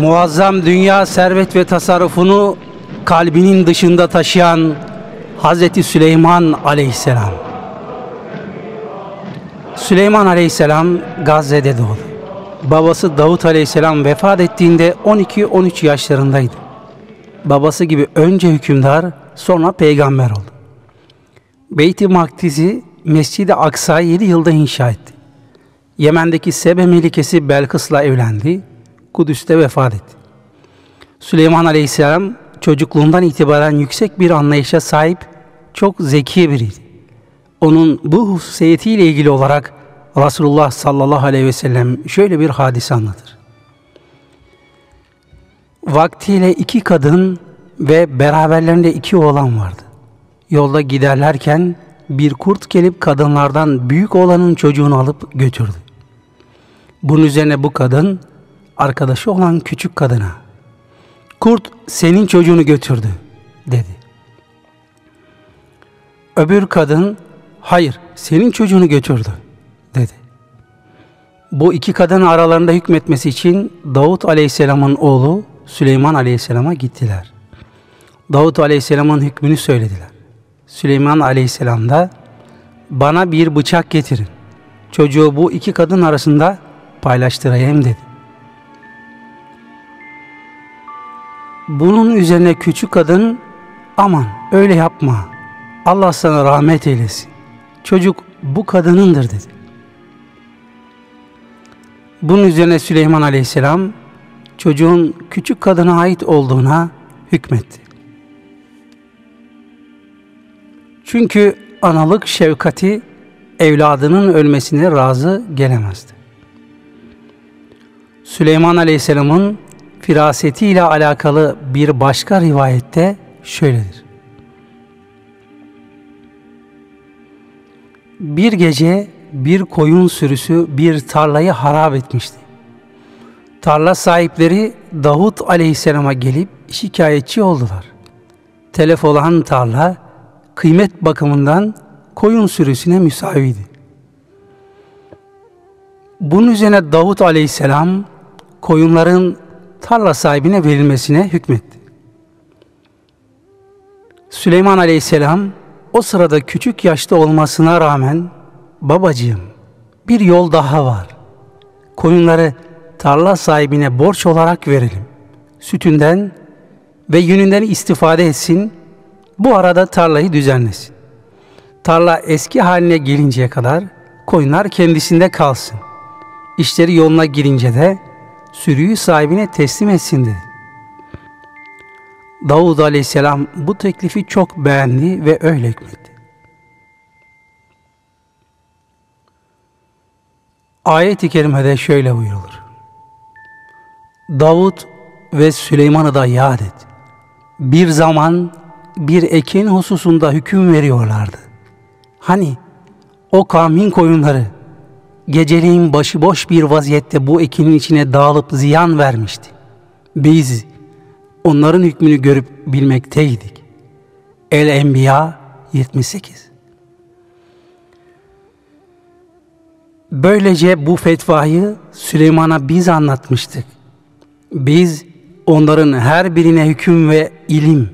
muazzam dünya servet ve tasarrufunu kalbinin dışında taşıyan Hazreti Süleyman aleyhisselam. Süleyman aleyhisselam Gazze'de doğdu. Babası Davut aleyhisselam vefat ettiğinde 12-13 yaşlarındaydı. Babası gibi önce hükümdar sonra peygamber oldu. Beyt-i Makdis'i Mescid-i Aksa'yı 7 yılda inşa etti. Yemen'deki Sebe Melikesi Belkıs'la evlendi. Kudüs'te vefat etti. Süleyman Aleyhisselam çocukluğundan itibaren yüksek bir anlayışa sahip çok zeki biriydi. Onun bu hususiyetiyle ilgili olarak Resulullah sallallahu aleyhi ve sellem şöyle bir hadise anlatır. Vaktiyle iki kadın ve beraberlerinde iki oğlan vardı. Yolda giderlerken bir kurt gelip kadınlardan büyük olanın çocuğunu alıp götürdü. Bunun üzerine bu kadın arkadaşı olan küçük kadına kurt senin çocuğunu götürdü dedi. Öbür kadın hayır senin çocuğunu götürdü dedi. Bu iki kadın aralarında hükmetmesi için Davut Aleyhisselam'ın oğlu Süleyman Aleyhisselam'a gittiler. Davut Aleyhisselam'ın hükmünü söylediler. Süleyman Aleyhisselam da bana bir bıçak getirin. Çocuğu bu iki kadın arasında paylaştırayım dedi. Bunun üzerine küçük kadın aman öyle yapma. Allah sana rahmet eylesin. Çocuk bu kadınındır dedi. Bunun üzerine Süleyman Aleyhisselam çocuğun küçük kadına ait olduğuna hükmetti. Çünkü analık şefkati evladının ölmesine razı gelemezdi. Süleyman Aleyhisselam'ın firasetiyle alakalı bir başka rivayette şöyledir. Bir gece bir koyun sürüsü bir tarlayı harap etmişti. Tarla sahipleri Davut Aleyhisselam'a gelip şikayetçi oldular. Telef olan tarla kıymet bakımından koyun sürüsüne müsaviydi. Bunun üzerine Davut Aleyhisselam koyunların tarla sahibine verilmesine hükmetti. Süleyman Aleyhisselam o sırada küçük yaşta olmasına rağmen babacığım bir yol daha var. Koyunları tarla sahibine borç olarak verelim. Sütünden ve yününden istifade etsin. Bu arada tarlayı düzenlesin. Tarla eski haline gelinceye kadar koyunlar kendisinde kalsın. İşleri yoluna girince de sürüyü sahibine teslim etsin dedi. Davud aleyhisselam bu teklifi çok beğendi ve öyle hükmetti. Ayet-i kerimede şöyle buyurulur. Davud ve Süleyman'ı da yad et. Bir zaman bir ekin hususunda hüküm veriyorlardı. Hani o kavmin koyunları geceliğin başıboş bir vaziyette bu ekinin içine dağılıp ziyan vermişti. Biz onların hükmünü görüp bilmekteydik. El-Enbiya 78 Böylece bu fetvayı Süleyman'a biz anlatmıştık. Biz onların her birine hüküm ve ilim,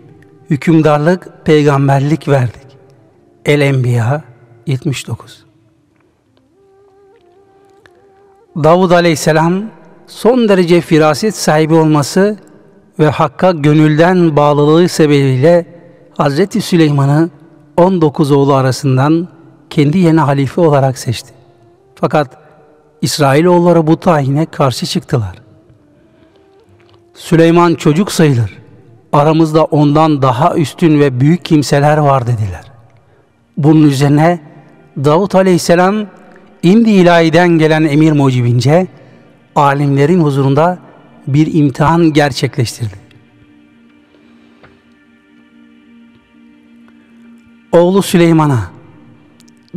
hükümdarlık, peygamberlik verdik. El-Enbiya 79 Davud Aleyhisselam son derece firaset sahibi olması ve Hakk'a gönülden bağlılığı sebebiyle Hazreti Süleyman'ı 19 oğlu arasından kendi yeni halife olarak seçti. Fakat İsrailoğulları bu tayine karşı çıktılar. Süleyman çocuk sayılır. Aramızda ondan daha üstün ve büyük kimseler var dediler. Bunun üzerine Davut Aleyhisselam indi ilahiden gelen emir mucibince alimlerin huzurunda bir imtihan gerçekleştirdi. Oğlu Süleyman'a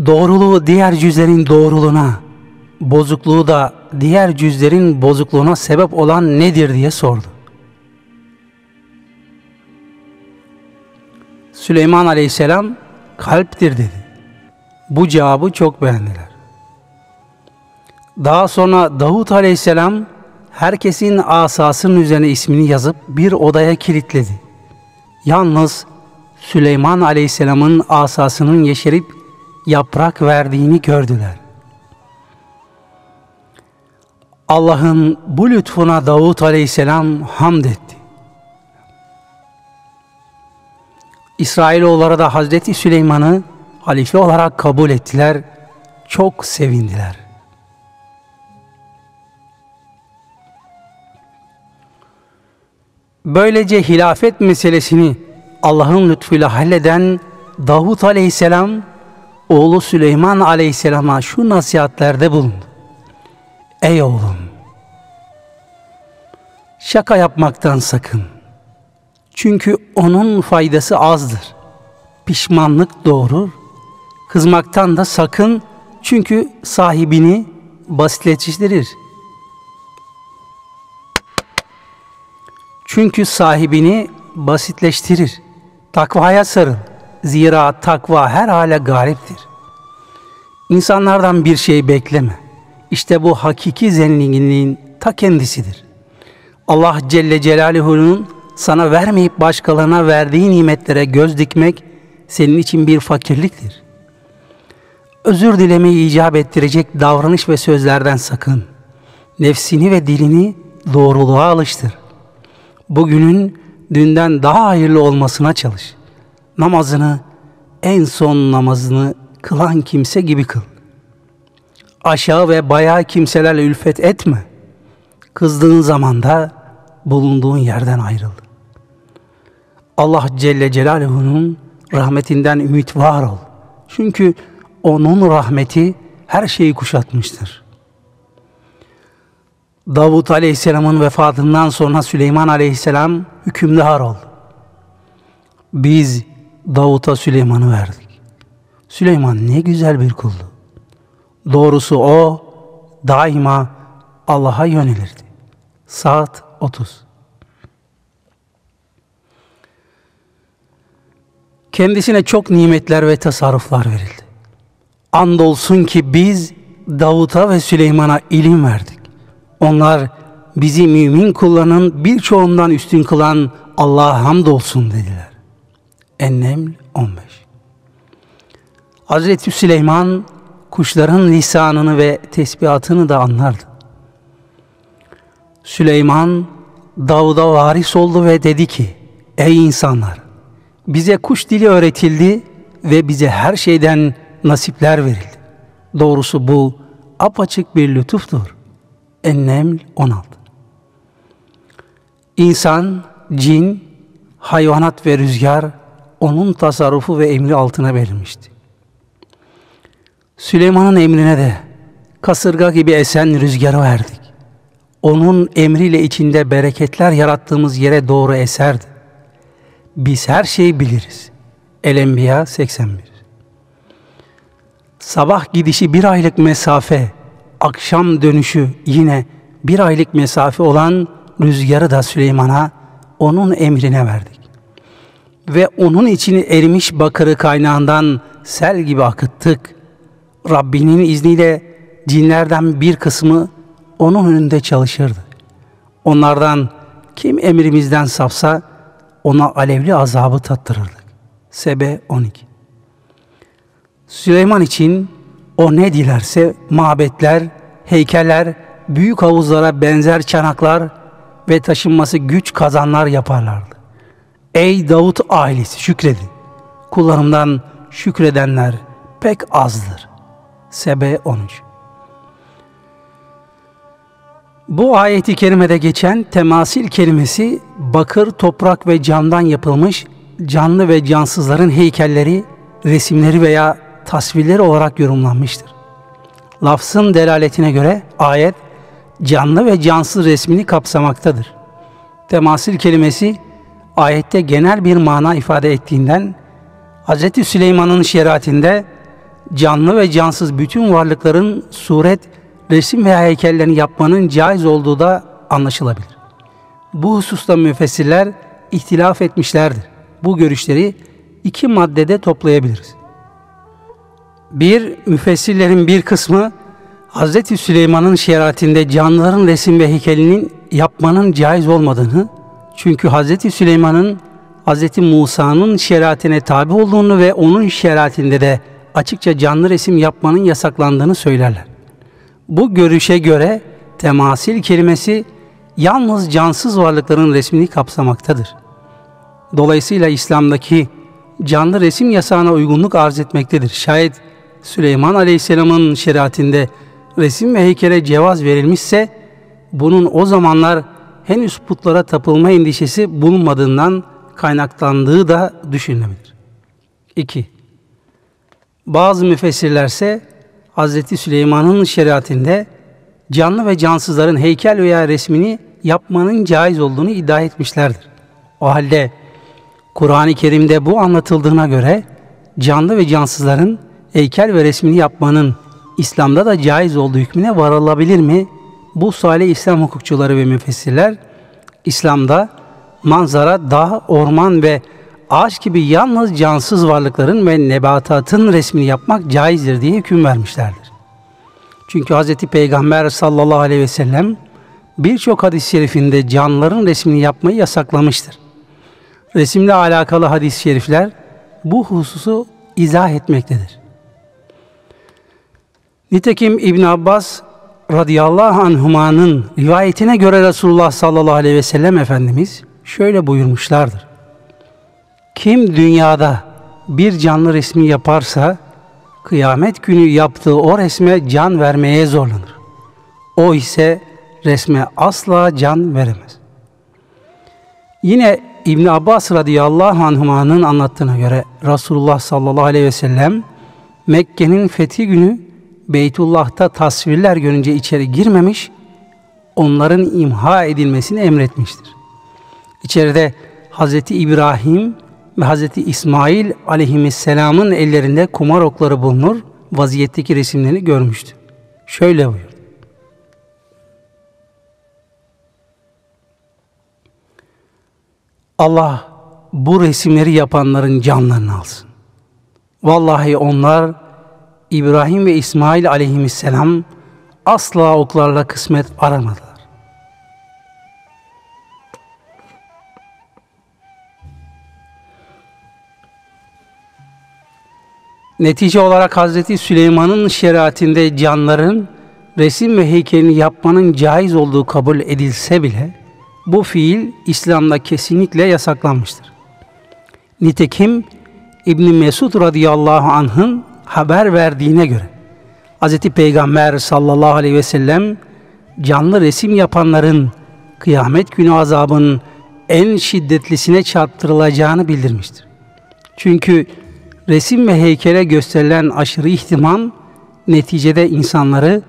doğruluğu diğer cüzlerin doğruluğuna, bozukluğu da diğer cüzlerin bozukluğuna sebep olan nedir diye sordu. Süleyman Aleyhisselam kalptir dedi. Bu cevabı çok beğendiler. Daha sonra Davut Aleyhisselam herkesin asasının üzerine ismini yazıp bir odaya kilitledi. Yalnız Süleyman Aleyhisselam'ın asasının yeşerip yaprak verdiğini gördüler. Allah'ın bu lütfuna Davut Aleyhisselam hamd etti. İsrailoğulları da Hazreti Süleyman'ı halife olarak kabul ettiler, çok sevindiler. Böylece hilafet meselesini Allah'ın lütfuyla halleden Davut Aleyhisselam oğlu Süleyman Aleyhisselam'a şu nasihatlerde bulundu. Ey oğlum! Şaka yapmaktan sakın. Çünkü onun faydası azdır. Pişmanlık doğurur. Kızmaktan da sakın çünkü sahibini basitleştirir. Çünkü sahibini basitleştirir. Takvaya sarıl. Zira takva her hale galiptir. İnsanlardan bir şey bekleme. İşte bu hakiki zenginliğin ta kendisidir. Allah Celle Celaluhu'nun sana vermeyip başkalarına verdiği nimetlere göz dikmek senin için bir fakirliktir. Özür dilemeyi icap ettirecek davranış ve sözlerden sakın. Nefsini ve dilini doğruluğa alıştır. Bugünün dünden daha hayırlı olmasına çalış. Namazını en son namazını kılan kimse gibi kıl. Aşağı ve bayağı kimselerle ülfet etme. Kızdığın zaman da bulunduğun yerden ayrıl. Allah Celle Celaluhu'nun rahmetinden ümit var ol. Çünkü onun rahmeti her şeyi kuşatmıştır. Davut Aleyhisselam'ın vefatından sonra Süleyman Aleyhisselam hükümdar oldu. Biz Davut'a Süleyman'ı verdik. Süleyman ne güzel bir kuldu. Doğrusu o daima Allah'a yönelirdi. Saat 30 Kendisine çok nimetler ve tasarruflar verildi. Andolsun ki biz Davut'a ve Süleyman'a ilim verdik. Onlar bizi mümin kullarının birçoğundan üstün kılan Allah'a hamdolsun dediler. Enneml 15 Hazreti Süleyman kuşların lisanını ve tesbihatını da anlardı. Süleyman Davud'a varis oldu ve dedi ki Ey insanlar bize kuş dili öğretildi ve bize her şeyden nasipler verildi. Doğrusu bu apaçık bir lütuftur. Enneml 16 İnsan, cin, hayvanat ve rüzgar onun tasarrufu ve emri altına verilmişti. Süleyman'ın emrine de kasırga gibi esen rüzgarı verdik. Onun emriyle içinde bereketler yarattığımız yere doğru eserdi. Biz her şeyi biliriz. El-Enbiya 81 Sabah gidişi bir aylık mesafe, akşam dönüşü yine bir aylık mesafe olan rüzgarı da Süleyman'a onun emrine verdik. Ve onun içini erimiş bakırı kaynağından sel gibi akıttık. Rabbinin izniyle cinlerden bir kısmı onun önünde çalışırdı. Onlardan kim emrimizden sapsa ona alevli azabı tattırırdık. Sebe 12 Süleyman için o ne dilerse mabetler, heykeller, büyük havuzlara benzer çanaklar ve taşınması güç kazanlar yaparlardı. Ey Davut ailesi şükredin. Kullarımdan şükredenler pek azdır. Sebe 13 Bu ayeti kerimede geçen temasil kelimesi bakır, toprak ve camdan yapılmış canlı ve cansızların heykelleri, resimleri veya tasvirleri olarak yorumlanmıştır. Lafzın delaletine göre ayet canlı ve cansız resmini kapsamaktadır. Temasil kelimesi ayette genel bir mana ifade ettiğinden Hz. Süleyman'ın şeriatinde canlı ve cansız bütün varlıkların suret, resim veya heykellerini yapmanın caiz olduğu da anlaşılabilir. Bu hususta müfessirler ihtilaf etmişlerdir. Bu görüşleri iki maddede toplayabiliriz. Bir, müfessirlerin bir kısmı Hz. Süleyman'ın şeriatinde canlıların resim ve heykelinin yapmanın caiz olmadığını, çünkü Hz. Süleyman'ın Hz. Musa'nın şeriatine tabi olduğunu ve onun şeriatinde de açıkça canlı resim yapmanın yasaklandığını söylerler. Bu görüşe göre temasil kelimesi yalnız cansız varlıkların resmini kapsamaktadır. Dolayısıyla İslam'daki canlı resim yasağına uygunluk arz etmektedir. Şayet Süleyman Aleyhisselam'ın şeriatinde resim ve heykele cevaz verilmişse bunun o zamanlar henüz putlara tapılma endişesi bulunmadığından kaynaklandığı da düşünülebilir. 2. Bazı müfessirlerse Hz. Süleyman'ın şeriatinde canlı ve cansızların heykel veya resmini yapmanın caiz olduğunu iddia etmişlerdir. O halde Kur'an-ı Kerim'de bu anlatıldığına göre canlı ve cansızların heykel ve resmini yapmanın İslam'da da caiz olduğu hükmüne varılabilir mi? Bu suale İslam hukukçuları ve müfessirler İslam'da manzara, dağ, orman ve ağaç gibi yalnız cansız varlıkların ve nebatatın resmini yapmak caizdir diye hüküm vermişlerdir. Çünkü Hz. Peygamber sallallahu aleyhi ve sellem birçok hadis-i şerifinde canlıların resmini yapmayı yasaklamıştır. Resimle alakalı hadis-i şerifler bu hususu izah etmektedir. Nitekim İbn Abbas radıyallahu anhumanın rivayetine göre Resulullah sallallahu aleyhi ve sellem Efendimiz şöyle buyurmuşlardır. Kim dünyada bir canlı resmi yaparsa kıyamet günü yaptığı o resme can vermeye zorlanır. O ise resme asla can veremez. Yine İbn Abbas radıyallahu anhuma'nın anlattığına göre Resulullah sallallahu aleyhi ve sellem Mekke'nin fethi günü Beytullah'ta tasvirler görünce içeri girmemiş, onların imha edilmesini emretmiştir. İçeride Hz. İbrahim ve Hz. İsmail aleyhisselamın ellerinde kumar okları bulunur, vaziyetteki resimlerini görmüştü. Şöyle buyurdu. Allah bu resimleri yapanların canlarını alsın. Vallahi onlar İbrahim ve İsmail aleyhisselam asla oklarla kısmet aramadılar. Netice olarak Hazreti Süleyman'ın şeriatinde canların resim ve heykelini yapmanın caiz olduğu kabul edilse bile bu fiil İslam'da kesinlikle yasaklanmıştır. Nitekim İbn Mesud radıyallahu anh'ın haber verdiğine göre Hz. Peygamber sallallahu aleyhi ve sellem canlı resim yapanların kıyamet günü azabının en şiddetlisine çarptırılacağını bildirmiştir. Çünkü resim ve heykele gösterilen aşırı ihtimam neticede insanları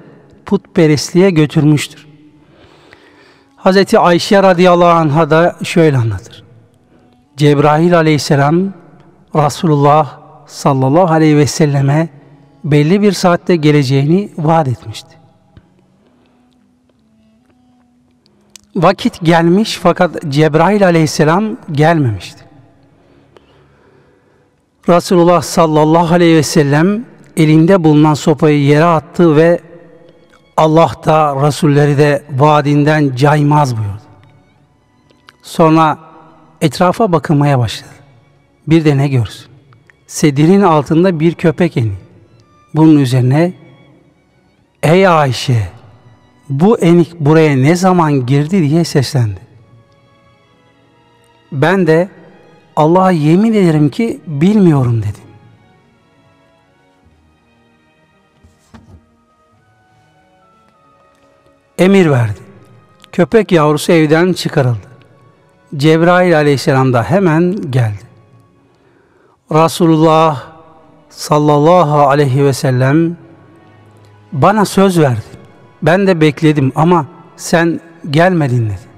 putperestliğe götürmüştür. Hz. Ayşe radıyallahu anh'a da şöyle anlatır. Cebrail aleyhisselam Resulullah sallallahu aleyhi ve selleme belli bir saatte geleceğini vaat etmişti. Vakit gelmiş fakat Cebrail aleyhisselam gelmemişti. Resulullah sallallahu aleyhi ve sellem elinde bulunan sopayı yere attı ve Allah da Resulleri de vaadinden caymaz buyurdu. Sonra etrafa bakınmaya başladı. Bir de ne görsün? Sedirin altında bir köpek eni. Bunun üzerine Ey Ayşe bu enik buraya ne zaman girdi diye seslendi. Ben de Allah'a yemin ederim ki bilmiyorum dedim. Emir verdi. Köpek yavrusu evden çıkarıldı. Cebrail aleyhisselam da hemen geldi. Resulullah sallallahu aleyhi ve sellem bana söz verdi. Ben de bekledim ama sen gelmedin dedi.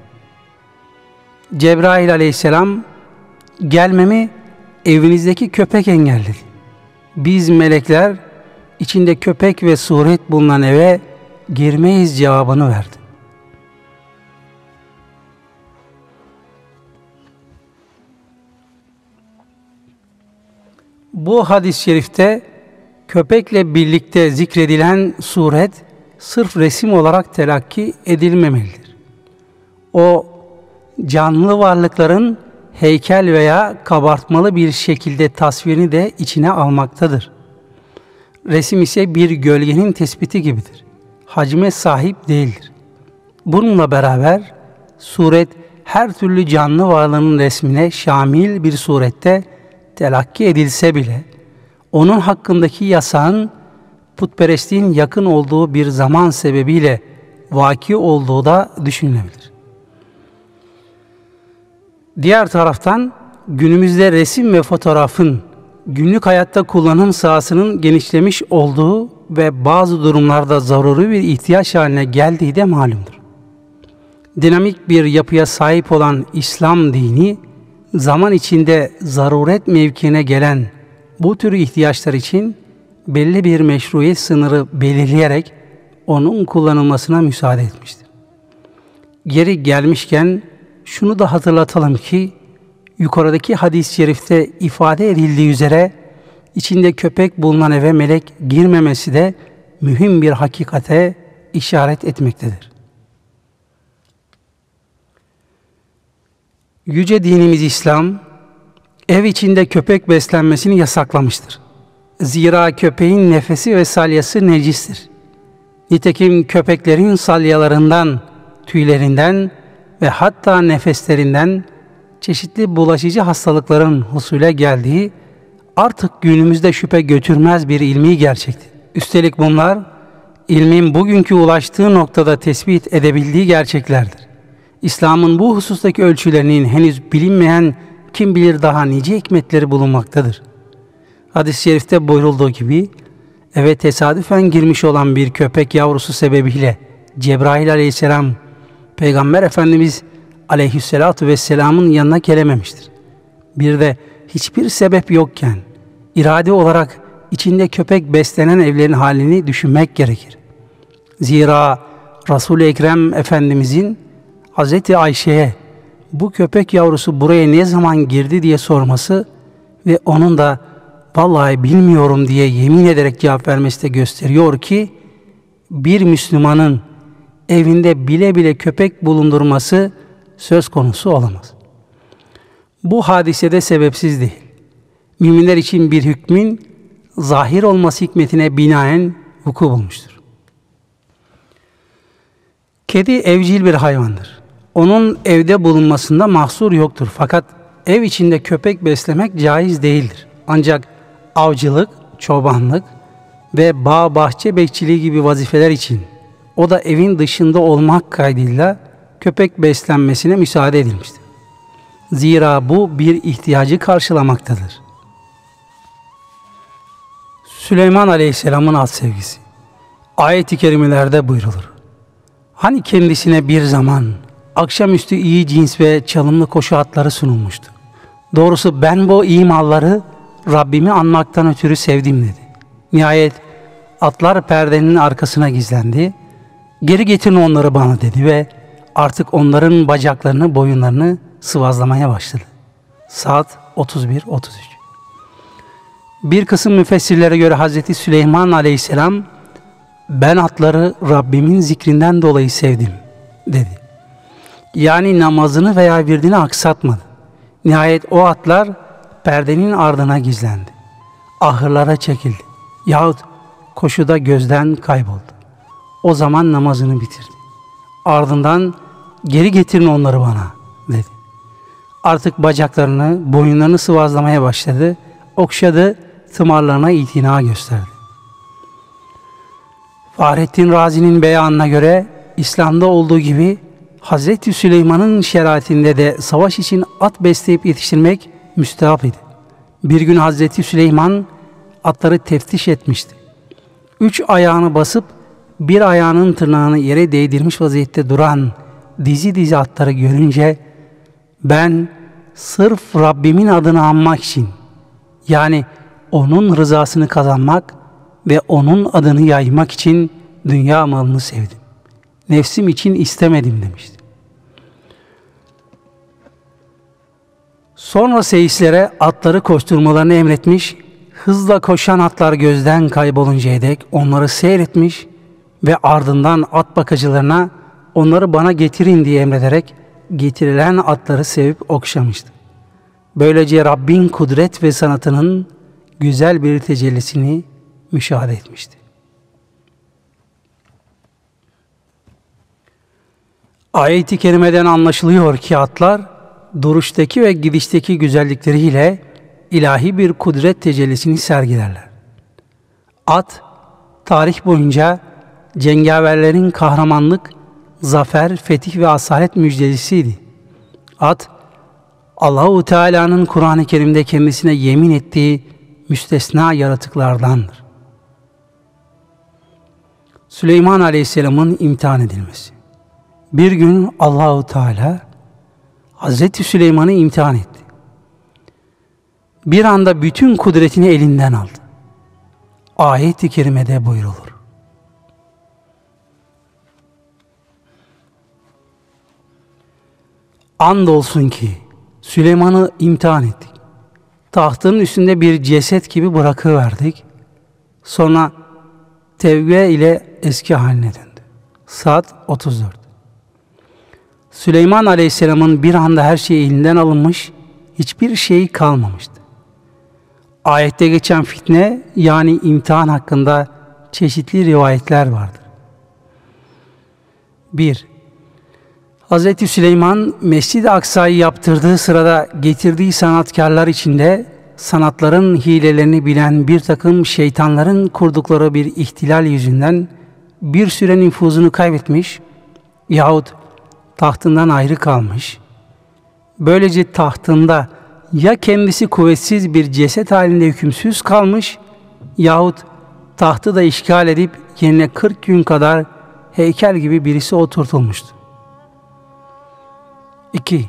Cebrail aleyhisselam gelmemi evinizdeki köpek engelledi. Biz melekler içinde köpek ve suret bulunan eve girmeyiz cevabını verdi. Bu hadis-i şerifte köpekle birlikte zikredilen suret sırf resim olarak telakki edilmemelidir. O canlı varlıkların heykel veya kabartmalı bir şekilde tasvirini de içine almaktadır. Resim ise bir gölgenin tespiti gibidir. Hacme sahip değildir. Bununla beraber suret her türlü canlı varlığın resmine şamil bir surette telakki edilse bile onun hakkındaki yasağın putperestliğin yakın olduğu bir zaman sebebiyle vaki olduğu da düşünülebilir. Diğer taraftan günümüzde resim ve fotoğrafın günlük hayatta kullanım sahasının genişlemiş olduğu ve bazı durumlarda zaruri bir ihtiyaç haline geldiği de malumdur. Dinamik bir yapıya sahip olan İslam dini, zaman içinde zaruret mevkine gelen bu tür ihtiyaçlar için belli bir meşruiyet sınırı belirleyerek onun kullanılmasına müsaade etmiştir. Geri gelmişken şunu da hatırlatalım ki yukarıdaki hadis-i şerifte ifade edildiği üzere içinde köpek bulunan eve melek girmemesi de mühim bir hakikate işaret etmektedir. Yüce dinimiz İslam, ev içinde köpek beslenmesini yasaklamıştır. Zira köpeğin nefesi ve salyası necistir. Nitekim köpeklerin salyalarından, tüylerinden ve hatta nefeslerinden çeşitli bulaşıcı hastalıkların husule geldiği artık günümüzde şüphe götürmez bir ilmi gerçekti. Üstelik bunlar ilmin bugünkü ulaştığı noktada tespit edebildiği gerçeklerdir. İslam'ın bu husustaki ölçülerinin henüz bilinmeyen kim bilir daha nice hikmetleri bulunmaktadır. Hadis-i şerifte buyurulduğu gibi eve tesadüfen girmiş olan bir köpek yavrusu sebebiyle Cebrail aleyhisselam Peygamber Efendimiz aleyhissalatu vesselamın yanına gelememiştir. Bir de hiçbir sebep yokken irade olarak içinde köpek beslenen evlerin halini düşünmek gerekir. Zira Resul-i Ekrem Efendimizin Hz. Ayşe'ye bu köpek yavrusu buraya ne zaman girdi diye sorması ve onun da vallahi bilmiyorum diye yemin ederek cevap vermesi de gösteriyor ki bir Müslümanın evinde bile bile köpek bulundurması söz konusu olamaz. Bu hadise de sebepsiz değil. Müminler için bir hükmün zahir olması hikmetine binaen vuku bulmuştur. Kedi evcil bir hayvandır. Onun evde bulunmasında mahsur yoktur. Fakat ev içinde köpek beslemek caiz değildir. Ancak avcılık, çobanlık ve bağ bahçe bekçiliği gibi vazifeler için o da evin dışında olmak kaydıyla köpek beslenmesine müsaade edilmiştir. Zira bu bir ihtiyacı karşılamaktadır. Süleyman Aleyhisselam'ın az sevgisi. Ayet-i kerimelerde buyrulur. Hani kendisine bir zaman akşamüstü iyi cins ve çalımlı koşu atları sunulmuştu. Doğrusu ben bu iyi malları Rabbimi anmaktan ötürü sevdim dedi. Nihayet atlar perdenin arkasına gizlendi. Geri getirin onları bana dedi ve artık onların bacaklarını, boyunlarını sıvazlamaya başladı. Saat 31-33. Bir kısım müfessirlere göre Hazreti Süleyman Aleyhisselam ben atları Rabbimin zikrinden dolayı sevdim dedi. Yani namazını veya virdini aksatmadı. Nihayet o atlar perdenin ardına gizlendi. Ahırlara çekildi. Yahut koşuda gözden kayboldu. O zaman namazını bitirdi. Ardından geri getirin onları bana dedi. Artık bacaklarını, boyunlarını sıvazlamaya başladı. Okşadı, tımarlarına itina gösterdi. Fahrettin Razi'nin beyanına göre İslam'da olduğu gibi Hazreti Süleyman'ın şeriatinde de savaş için at besleyip yetiştirmek müstehap idi. Bir gün Hazreti Süleyman atları teftiş etmişti. Üç ayağını basıp bir ayağının tırnağını yere değdirmiş vaziyette duran dizi dizi atları görünce ben sırf Rabbimin adını anmak için yani onun rızasını kazanmak ve onun adını yaymak için dünya malını sevdim. Nefsim için istemedim demişti. Sonra seyislere atları koşturmalarını emretmiş, hızla koşan atlar gözden kayboluncaya dek onları seyretmiş ve ardından at bakıcılarına onları bana getirin diye emrederek getirilen atları sevip okşamıştı. Böylece Rabbin kudret ve sanatının güzel bir tecellisini müşahede etmişti. Ayet-i kerimeden anlaşılıyor ki atlar duruştaki ve gidişteki güzellikleriyle ilahi bir kudret tecellisini sergilerler. At, tarih boyunca cengaverlerin kahramanlık, zafer, fetih ve asalet müjdecisiydi. At, Allahu Teala'nın Kur'an-ı Kerim'de kendisine yemin ettiği müstesna yaratıklardandır. Süleyman Aleyhisselam'ın imtihan edilmesi. Bir gün Allahu Teala Hazreti Süleyman'ı imtihan etti. Bir anda bütün kudretini elinden aldı. Ayet-i kerimede buyrulur. Andolsun ki Süleyman'ı imtihan ettik. Tahtının üstünde bir ceset gibi bırakıverdik. Sonra tevbe ile eski haline döndü. Saat 34. Süleyman Aleyhisselam'ın bir anda her şey elinden alınmış, hiçbir şey kalmamıştı. Ayette geçen fitne yani imtihan hakkında çeşitli rivayetler vardır. 1. Hz. Süleyman Mescid-i Aksa'yı yaptırdığı sırada getirdiği sanatkarlar içinde sanatların hilelerini bilen bir takım şeytanların kurdukları bir ihtilal yüzünden bir süre nüfuzunu kaybetmiş yahut tahtından ayrı kalmış. Böylece tahtında ya kendisi kuvvetsiz bir ceset halinde hükümsüz kalmış yahut tahtı da işgal edip yerine 40 gün kadar heykel gibi birisi oturtulmuştu. 2.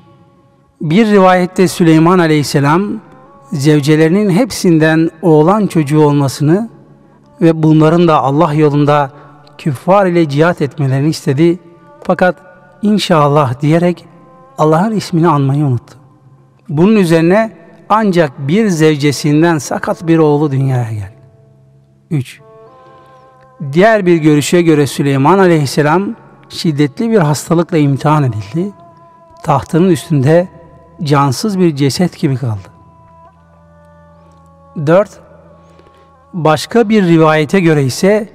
Bir rivayette Süleyman Aleyhisselam zevcelerinin hepsinden oğlan çocuğu olmasını ve bunların da Allah yolunda küffar ile cihat etmelerini istedi. Fakat inşallah diyerek Allah'ın ismini anmayı unuttu. Bunun üzerine ancak bir zevcesinden sakat bir oğlu dünyaya geldi. 3. Diğer bir görüşe göre Süleyman aleyhisselam şiddetli bir hastalıkla imtihan edildi. Tahtının üstünde cansız bir ceset gibi kaldı. 4. Başka bir rivayete göre ise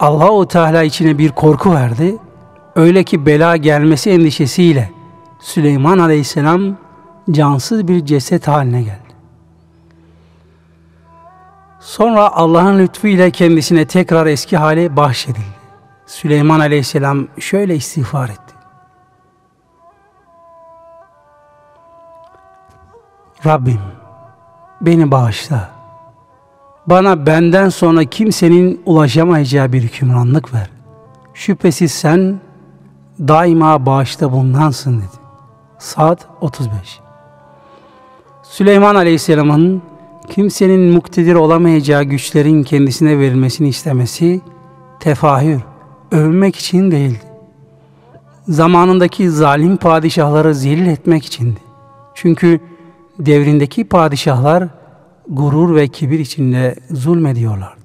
Allahu Teala içine bir korku verdi. Öyle ki bela gelmesi endişesiyle Süleyman Aleyhisselam cansız bir ceset haline geldi. Sonra Allah'ın lütfu kendisine tekrar eski hali bahşedildi. Süleyman Aleyhisselam şöyle istiğfar etti. Rabbim beni bağışla. Bana benden sonra kimsenin ulaşamayacağı bir hükümranlık ver. Şüphesiz sen daima bağışta bulunansın dedi. Saat 35 Süleyman Aleyhisselam'ın kimsenin muktedir olamayacağı güçlerin kendisine verilmesini istemesi tefahür, övmek için değildi. Zamanındaki zalim padişahları zelil etmek içindi. Çünkü devrindeki padişahlar gurur ve kibir içinde zulmediyorlardı.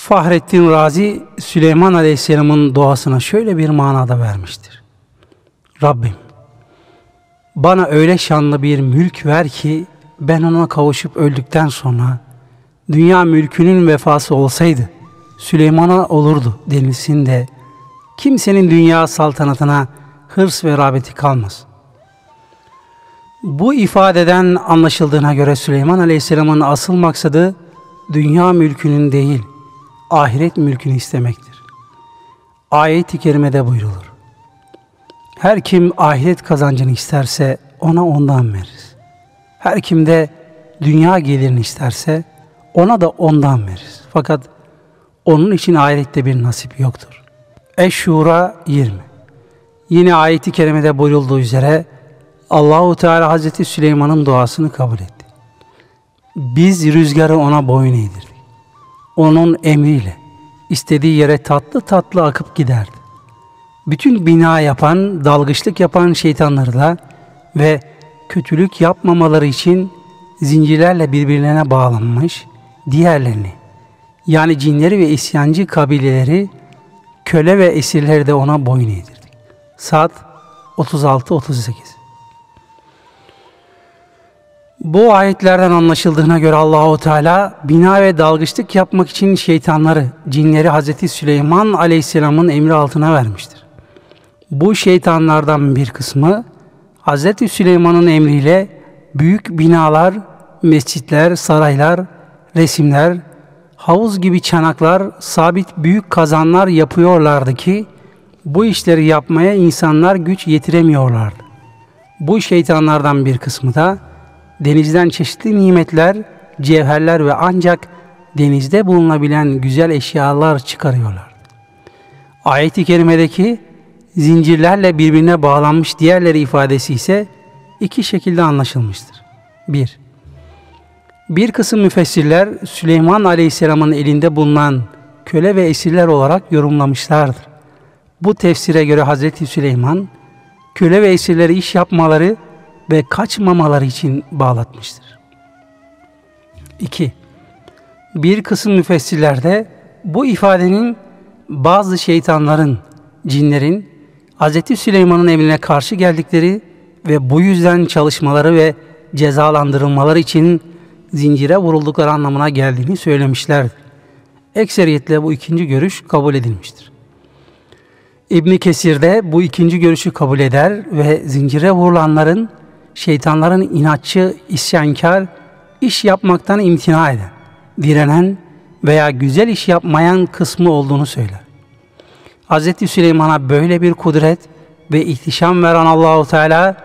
Fahrettin Razi Süleyman Aleyhisselam'ın doğasına şöyle bir manada vermiştir. Rabbim bana öyle şanlı bir mülk ver ki ben ona kavuşup öldükten sonra dünya mülkünün vefası olsaydı Süleyman'a olurdu denilsin de kimsenin dünya saltanatına hırs ve rağbeti kalmaz. Bu ifadeden anlaşıldığına göre Süleyman Aleyhisselam'ın asıl maksadı dünya mülkünün değil, ahiret mülkünü istemektir. Ayet-i kerimede buyrulur. Her kim ahiret kazancını isterse ona ondan veririz. Her kim de dünya gelirini isterse ona da ondan veririz. Fakat onun için ahirette bir nasip yoktur. Eşşura 20 Yine ayeti kerimede buyurulduğu üzere Allahu Teala Hazreti Süleyman'ın duasını kabul etti. Biz rüzgarı ona boyun eğdirdik. Onun emriyle istediği yere tatlı tatlı akıp giderdi. Bütün bina yapan, dalgıçlık yapan şeytanları da ve kötülük yapmamaları için zincirlerle birbirlerine bağlanmış diğerlerini yani cinleri ve isyancı kabileleri köle ve esirleri de ona boyun eğdirdik. Saat 36-38 Bu ayetlerden anlaşıldığına göre Allahu Teala bina ve dalgıçlık yapmak için şeytanları, cinleri Hazreti Süleyman Aleyhisselam'ın emri altına vermiştir. Bu şeytanlardan bir kısmı Hazreti Süleyman'ın emriyle büyük binalar, mescitler, saraylar, resimler, havuz gibi çanaklar, sabit büyük kazanlar yapıyorlardı ki bu işleri yapmaya insanlar güç yetiremiyorlardı. Bu şeytanlardan bir kısmı da denizden çeşitli nimetler, cevherler ve ancak denizde bulunabilen güzel eşyalar çıkarıyorlar. Ayet-i kerimedeki zincirlerle birbirine bağlanmış diğerleri ifadesi ise iki şekilde anlaşılmıştır. 1. Bir kısım müfessirler Süleyman Aleyhisselam'ın elinde bulunan köle ve esirler olarak yorumlamışlardır. Bu tefsire göre Hazreti Süleyman köle ve esirleri iş yapmaları ve kaçmamaları için bağlatmıştır. 2. Bir kısım müfessirlerde bu ifadenin bazı şeytanların, cinlerin Hz. Süleyman'ın emrine karşı geldikleri ve bu yüzden çalışmaları ve cezalandırılmaları için zincire vuruldukları anlamına geldiğini söylemişlerdir. Ekseriyetle bu ikinci görüş kabul edilmiştir. İbni Kesir de bu ikinci görüşü kabul eder ve zincire vurulanların şeytanların inatçı, isyankar, iş yapmaktan imtina eden, direnen veya güzel iş yapmayan kısmı olduğunu söyler. Hz. Süleyman'a böyle bir kudret ve ihtişam veren Allahu Teala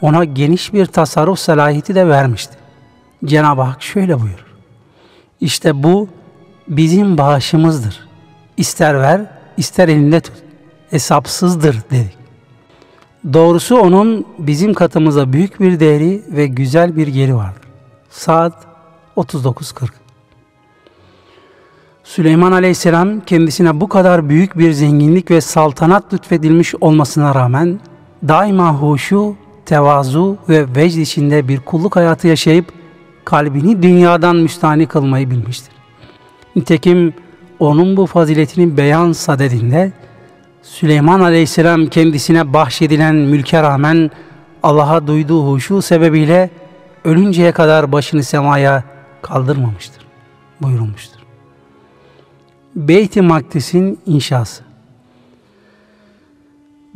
ona geniş bir tasarruf salahiyeti de vermişti. Cenab-ı Hak şöyle buyurur. İşte bu bizim bağışımızdır. İster ver, ister elinde tut. Hesapsızdır dedik. Doğrusu onun bizim katımıza büyük bir değeri ve güzel bir yeri vardır. Saat 39.40 Süleyman Aleyhisselam kendisine bu kadar büyük bir zenginlik ve saltanat lütfedilmiş olmasına rağmen daima huşu, tevazu ve vecd içinde bir kulluk hayatı yaşayıp kalbini dünyadan müstahni kılmayı bilmiştir. Nitekim onun bu faziletini beyan sadedinde Süleyman Aleyhisselam kendisine bahşedilen mülke rağmen Allah'a duyduğu huşu sebebiyle ölünceye kadar başını semaya kaldırmamıştır buyurulmuştur. Beyt-i Makdis'in inşası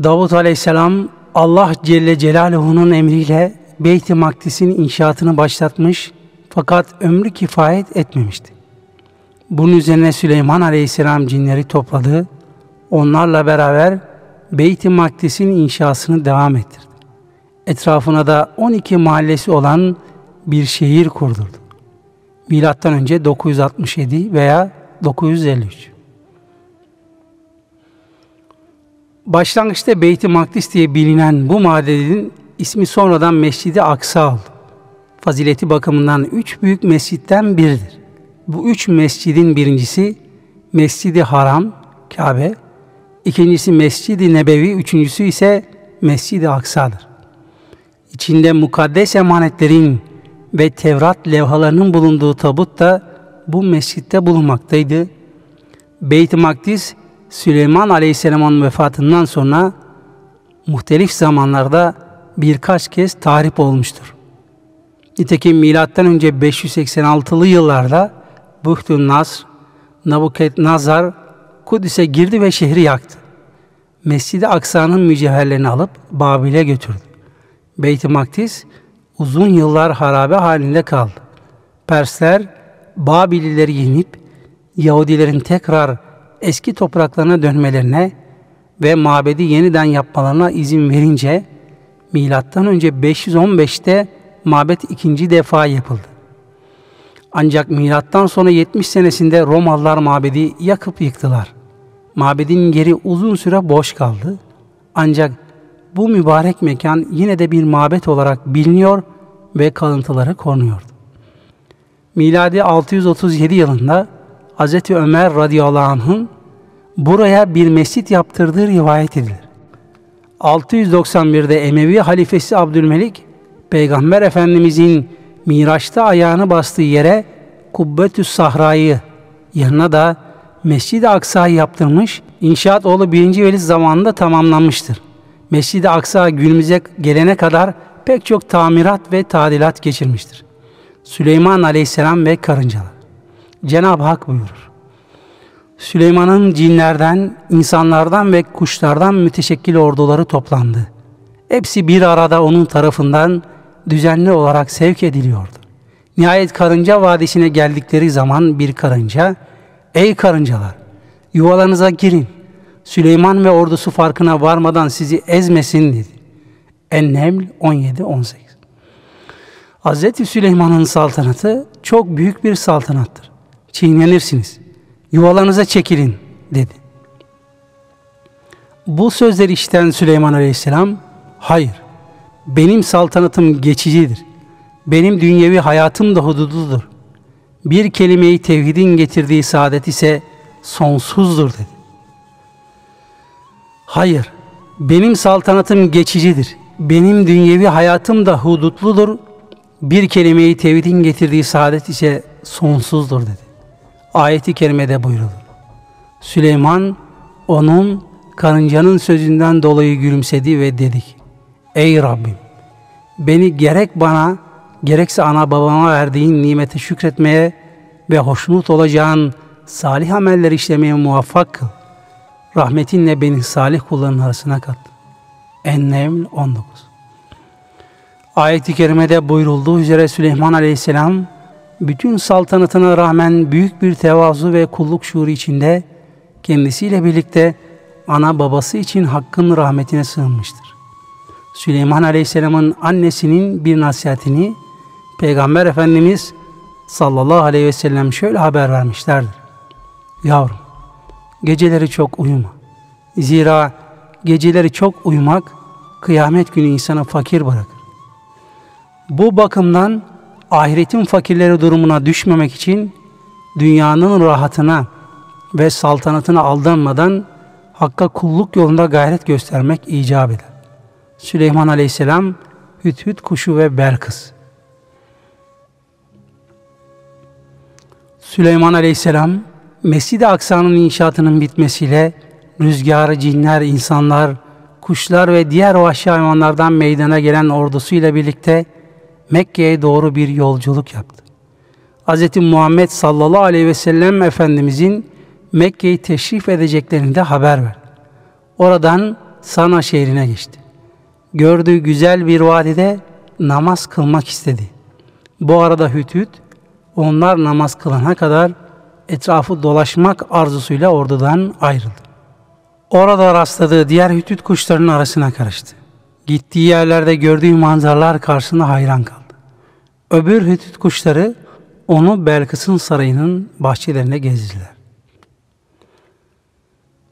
Davut Aleyhisselam Allah Celle Celaluhu'nun emriyle Beyt-i Makdis'in inşaatını başlatmış fakat ömrü kifayet etmemişti. Bunun üzerine Süleyman Aleyhisselam cinleri topladı. Onlarla beraber Beyt-i Makdis'in inşasını devam ettirdi. Etrafına da 12 mahallesi olan bir şehir kurdurdu. Milattan önce 967 veya 953. Başlangıçta Beyt-i Makdis diye bilinen bu madenin ismi sonradan Mescid-i Aksa oldu. Fazileti bakımından üç büyük mescitten biridir. Bu üç mescidin birincisi Mescid-i Haram, Kabe, ikincisi Mescid-i Nebevi, üçüncüsü ise Mescid-i Aksa'dır. İçinde mukaddes emanetlerin ve Tevrat levhalarının bulunduğu tabut da bu mescitte bulunmaktaydı. Beyt-i Makdis, Süleyman Aleyhisselam'ın vefatından sonra muhtelif zamanlarda birkaç kez tahrip olmuştur. Nitekim milattan önce 586'lı yıllarda Buhtun Nasr, Nabukadnezar Kudüs'e girdi ve şehri yaktı. Mescid-i Aksa'nın mücevherlerini alıp Babil'e götürdü. Beyt-i Makdis uzun yıllar harabe halinde kaldı. Persler Babilileri yenip Yahudilerin tekrar eski topraklarına dönmelerine ve mabedi yeniden yapmalarına izin verince milattan önce 515'te mabet ikinci defa yapıldı. Ancak milattan sonra 70 senesinde Romalılar mabedi yakıp yıktılar. Mabedin geri uzun süre boş kaldı. Ancak bu mübarek mekan yine de bir mabet olarak biliniyor ve kalıntıları korunuyordu. Miladi 637 yılında Hz. Ömer radıyallahu anh'ın buraya bir mescit yaptırdığı rivayet edilir. 691'de Emevi halifesi Abdülmelik, Peygamber Efendimizin Miraç'ta ayağını bastığı yere Kubbetüs Sahra'yı, yanına da Mescid-i Aksa'yı yaptırmış, İnşaat oğlu 1. Velid zamanında tamamlanmıştır. Mescid-i Aksa günümüze gelene kadar pek çok tamirat ve tadilat geçirmiştir. Süleyman Aleyhisselam ve karıncalar. Cenab-ı Hak buyurur. Süleyman'ın cinlerden, insanlardan ve kuşlardan müteşekkil orduları toplandı. Hepsi bir arada onun tarafından düzenli olarak sevk ediliyordu. Nihayet karınca vadisine geldikleri zaman bir karınca, ''Ey karıncalar, yuvalarınıza girin. Süleyman ve ordusu farkına varmadan sizi ezmesin.'' dedi. En-Neml 17-18 Hz. Süleyman'ın saltanatı çok büyük bir saltanattır. Çiğnenirsiniz. Yuvalarınıza çekilin dedi. Bu sözleri işten Süleyman Aleyhisselam, hayır benim saltanatım geçicidir. Benim dünyevi hayatım da hudududur. Bir kelimeyi tevhidin getirdiği saadet ise sonsuzdur dedi. Hayır, benim saltanatım geçicidir. Benim dünyevi hayatım da hudutludur. Bir kelimeyi tevhidin getirdiği saadet ise sonsuzdur dedi. Ayeti kerimede buyurulur. Süleyman onun karıncanın sözünden dolayı gülümsedi ve dedi ki, Ey Rabbim! Beni gerek bana gerekse ana babama verdiğin nimete şükretmeye ve hoşnut olacağın salih ameller işlemeye muvaffak kıl. Rahmetinle beni salih kulların arasına kat. En-Neml 19 Ayet-i kerimede buyurulduğu üzere Süleyman aleyhisselam bütün saltanatına rağmen büyük bir tevazu ve kulluk şuuru içinde kendisiyle birlikte ana babası için Hakk'ın rahmetine sığınmıştır. Süleyman Aleyhisselam'ın annesinin bir nasihatini Peygamber Efendimiz sallallahu aleyhi ve sellem şöyle haber vermişlerdir. Yavrum, geceleri çok uyuma. Zira geceleri çok uyumak kıyamet günü insanı fakir bırakır. Bu bakımdan ahiretin fakirleri durumuna düşmemek için dünyanın rahatına ve saltanatına aldanmadan Hakk'a kulluk yolunda gayret göstermek icap eder. Süleyman Aleyhisselam, Hüt kuşu ve Belkıs. Süleyman Aleyhisselam, Mescid-i Aksa'nın inşaatının bitmesiyle rüzgar, cinler, insanlar, kuşlar ve diğer vahşi hayvanlardan meydana gelen ordusuyla birlikte Mekke'ye doğru bir yolculuk yaptı. Hz. Muhammed sallallahu aleyhi ve sellem Efendimizin Mekke'yi teşrif edeceklerini de haber verdi. Oradan Sana şehrine geçti. Gördüğü güzel bir vadide namaz kılmak istedi. Bu arada Hütüt onlar namaz kılana kadar etrafı dolaşmak arzusuyla ordudan ayrıldı. Orada rastladığı diğer Hütüt kuşlarının arasına karıştı. Gittiği yerlerde gördüğü manzaralar karşısında hayran kaldı. Öbür Hütüt kuşları onu Belkıs'ın sarayının bahçelerine gezdiler.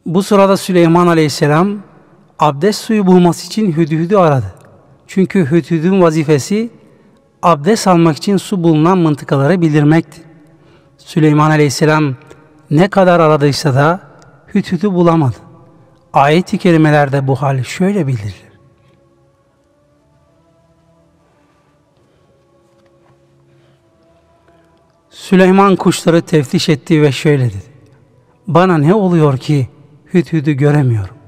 Bu sırada Süleyman Aleyhisselam abdest suyu bulması için Hüdhüd'ü aradı. Çünkü Hüdhüd'ün vazifesi abdest almak için su bulunan mıntıkaları bildirmekti. Süleyman Aleyhisselam ne kadar aradıysa da Hüdhüd'ü bulamadı. Ayet-i kerimelerde bu hal şöyle bildirilir. Süleyman kuşları teftiş etti ve şöyle dedi. Bana ne oluyor ki Hüdhüd'ü göremiyorum.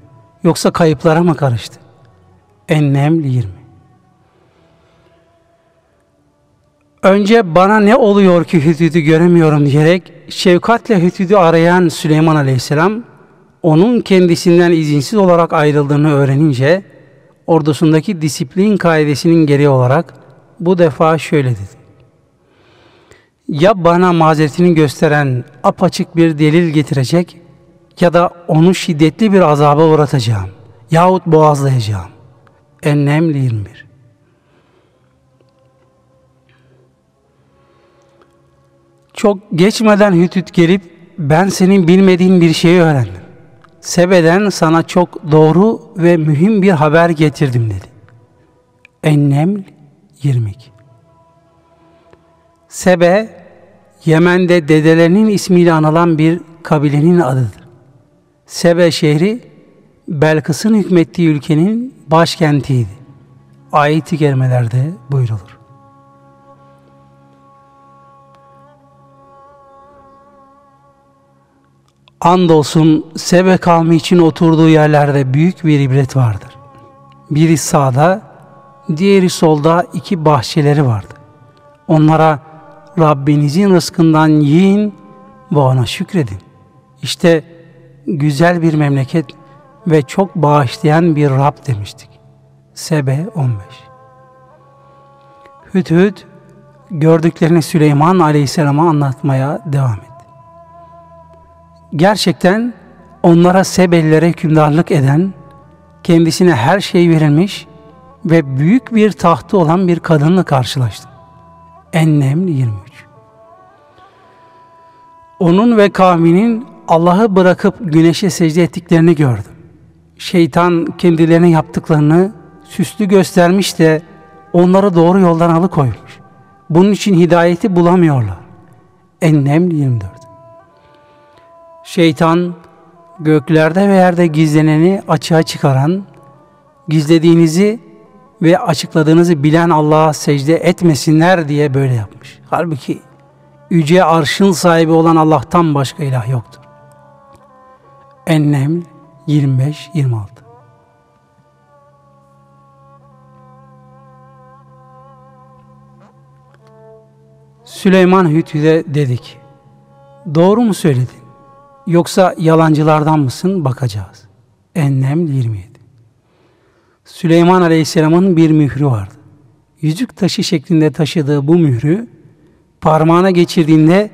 Yoksa kayıplara mı karıştı? Ennem 20 Önce bana ne oluyor ki Hüdhüd'ü göremiyorum diyerek şefkatle Hüdhüd'ü arayan Süleyman Aleyhisselam onun kendisinden izinsiz olarak ayrıldığını öğrenince ordusundaki disiplin kaidesinin gereği olarak bu defa şöyle dedi. Ya bana mazeretini gösteren apaçık bir delil getirecek ya da onu şiddetli bir azaba uğratacağım yahut boğazlayacağım. Ennem 21 Çok geçmeden Hütüt gelip ben senin bilmediğin bir şeyi öğrendim. Sebe'den sana çok doğru ve mühim bir haber getirdim dedi. Ennem 22 Sebe, Yemen'de dedelerinin ismiyle anılan bir kabilenin adıdır. Sebe şehri Belkıs'ın hükmettiği ülkenin başkentiydi. Ayet-i kerimelerde buyrulur. Andolsun Sebe kavmi için oturduğu yerlerde büyük bir ibret vardır. Biri sağda, diğeri solda iki bahçeleri vardı. Onlara Rabbinizin rızkından yiyin ve ona şükredin. İşte güzel bir memleket ve çok bağışlayan bir Rab demiştik. Sebe 15 Hüdhüd gördüklerini Süleyman Aleyhisselam'a anlatmaya devam etti. Gerçekten onlara Sebellilere hükümdarlık eden, kendisine her şey verilmiş ve büyük bir tahtı olan bir kadınla karşılaştım. Ennem 23 Onun ve kavminin Allah'ı bırakıp güneşe secde ettiklerini gördüm. Şeytan kendilerine yaptıklarını süslü göstermiş de onları doğru yoldan alıkoymuş. Bunun için hidayeti bulamıyorlar. Ennem 24 Şeytan göklerde ve yerde gizleneni açığa çıkaran, gizlediğinizi ve açıkladığınızı bilen Allah'a secde etmesinler diye böyle yapmış. Halbuki yüce arşın sahibi olan Allah'tan başka ilah yoktur. Ennem 25-26 Süleyman Hütü'de dedik. Doğru mu söyledin? Yoksa yalancılardan mısın? Bakacağız. Ennem 27 Süleyman Aleyhisselam'ın bir mührü vardı. Yüzük taşı şeklinde taşıdığı bu mührü parmağına geçirdiğinde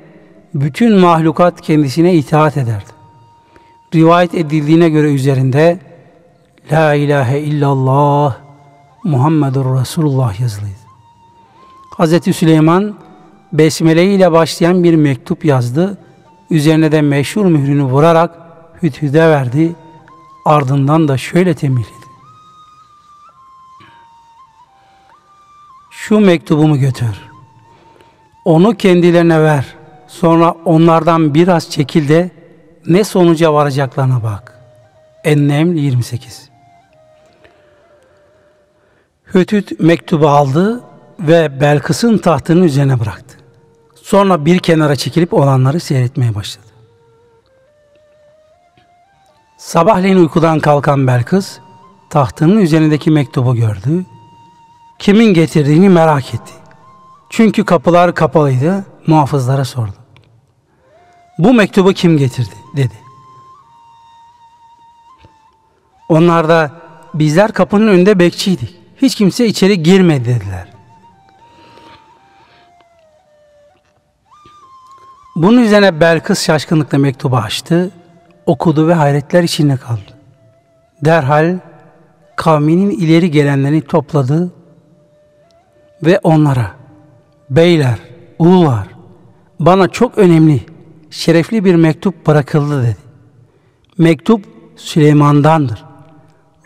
bütün mahlukat kendisine itaat ederdi. Rivayet edildiğine göre üzerinde La ilahe illallah Muhammedur Resulullah yazılıydı. Hz. Süleyman Besmele ile başlayan bir mektup yazdı. Üzerine de meşhur mührünü vurarak hüthüde verdi. Ardından da şöyle tembihledi. Şu mektubumu götür. Onu kendilerine ver. Sonra onlardan biraz çekil de ne sonuca varacaklarına bak. Ennem 28 Hütüt mektubu aldı ve Belkıs'ın tahtının üzerine bıraktı. Sonra bir kenara çekilip olanları seyretmeye başladı. Sabahleyin uykudan kalkan Belkıs, tahtının üzerindeki mektubu gördü. Kimin getirdiğini merak etti. Çünkü kapılar kapalıydı, muhafızlara sordu. Bu mektubu kim getirdi dedi. Onlar da bizler kapının önünde bekçiydik. Hiç kimse içeri girmedi dediler. Bunun üzerine Belkıs şaşkınlıkla mektubu açtı, okudu ve hayretler içinde kaldı. Derhal kavminin ileri gelenlerini topladı ve onlara beyler, ulular bana çok önemli, şerefli bir mektup bırakıldı dedi. Mektup Süleyman'dandır.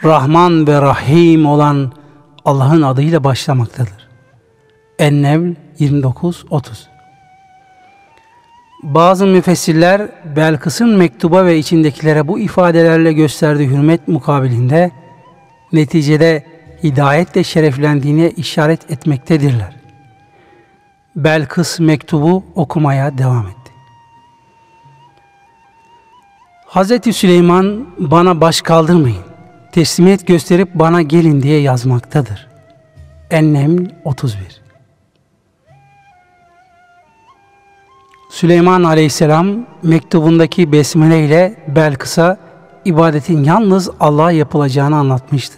Rahman ve Rahim olan Allah'ın adıyla başlamaktadır. Ennevl 29-30 bazı müfessirler Belkıs'ın mektuba ve içindekilere bu ifadelerle gösterdiği hürmet mukabilinde neticede hidayetle şereflendiğine işaret etmektedirler. Belkıs mektubu okumaya devam etti. Hz. Süleyman bana baş kaldırmayın, teslimiyet gösterip bana gelin diye yazmaktadır. Ennem 31 Süleyman Aleyhisselam mektubundaki besmele ile Belkıs'a ibadetin yalnız Allah'a yapılacağını anlatmıştı.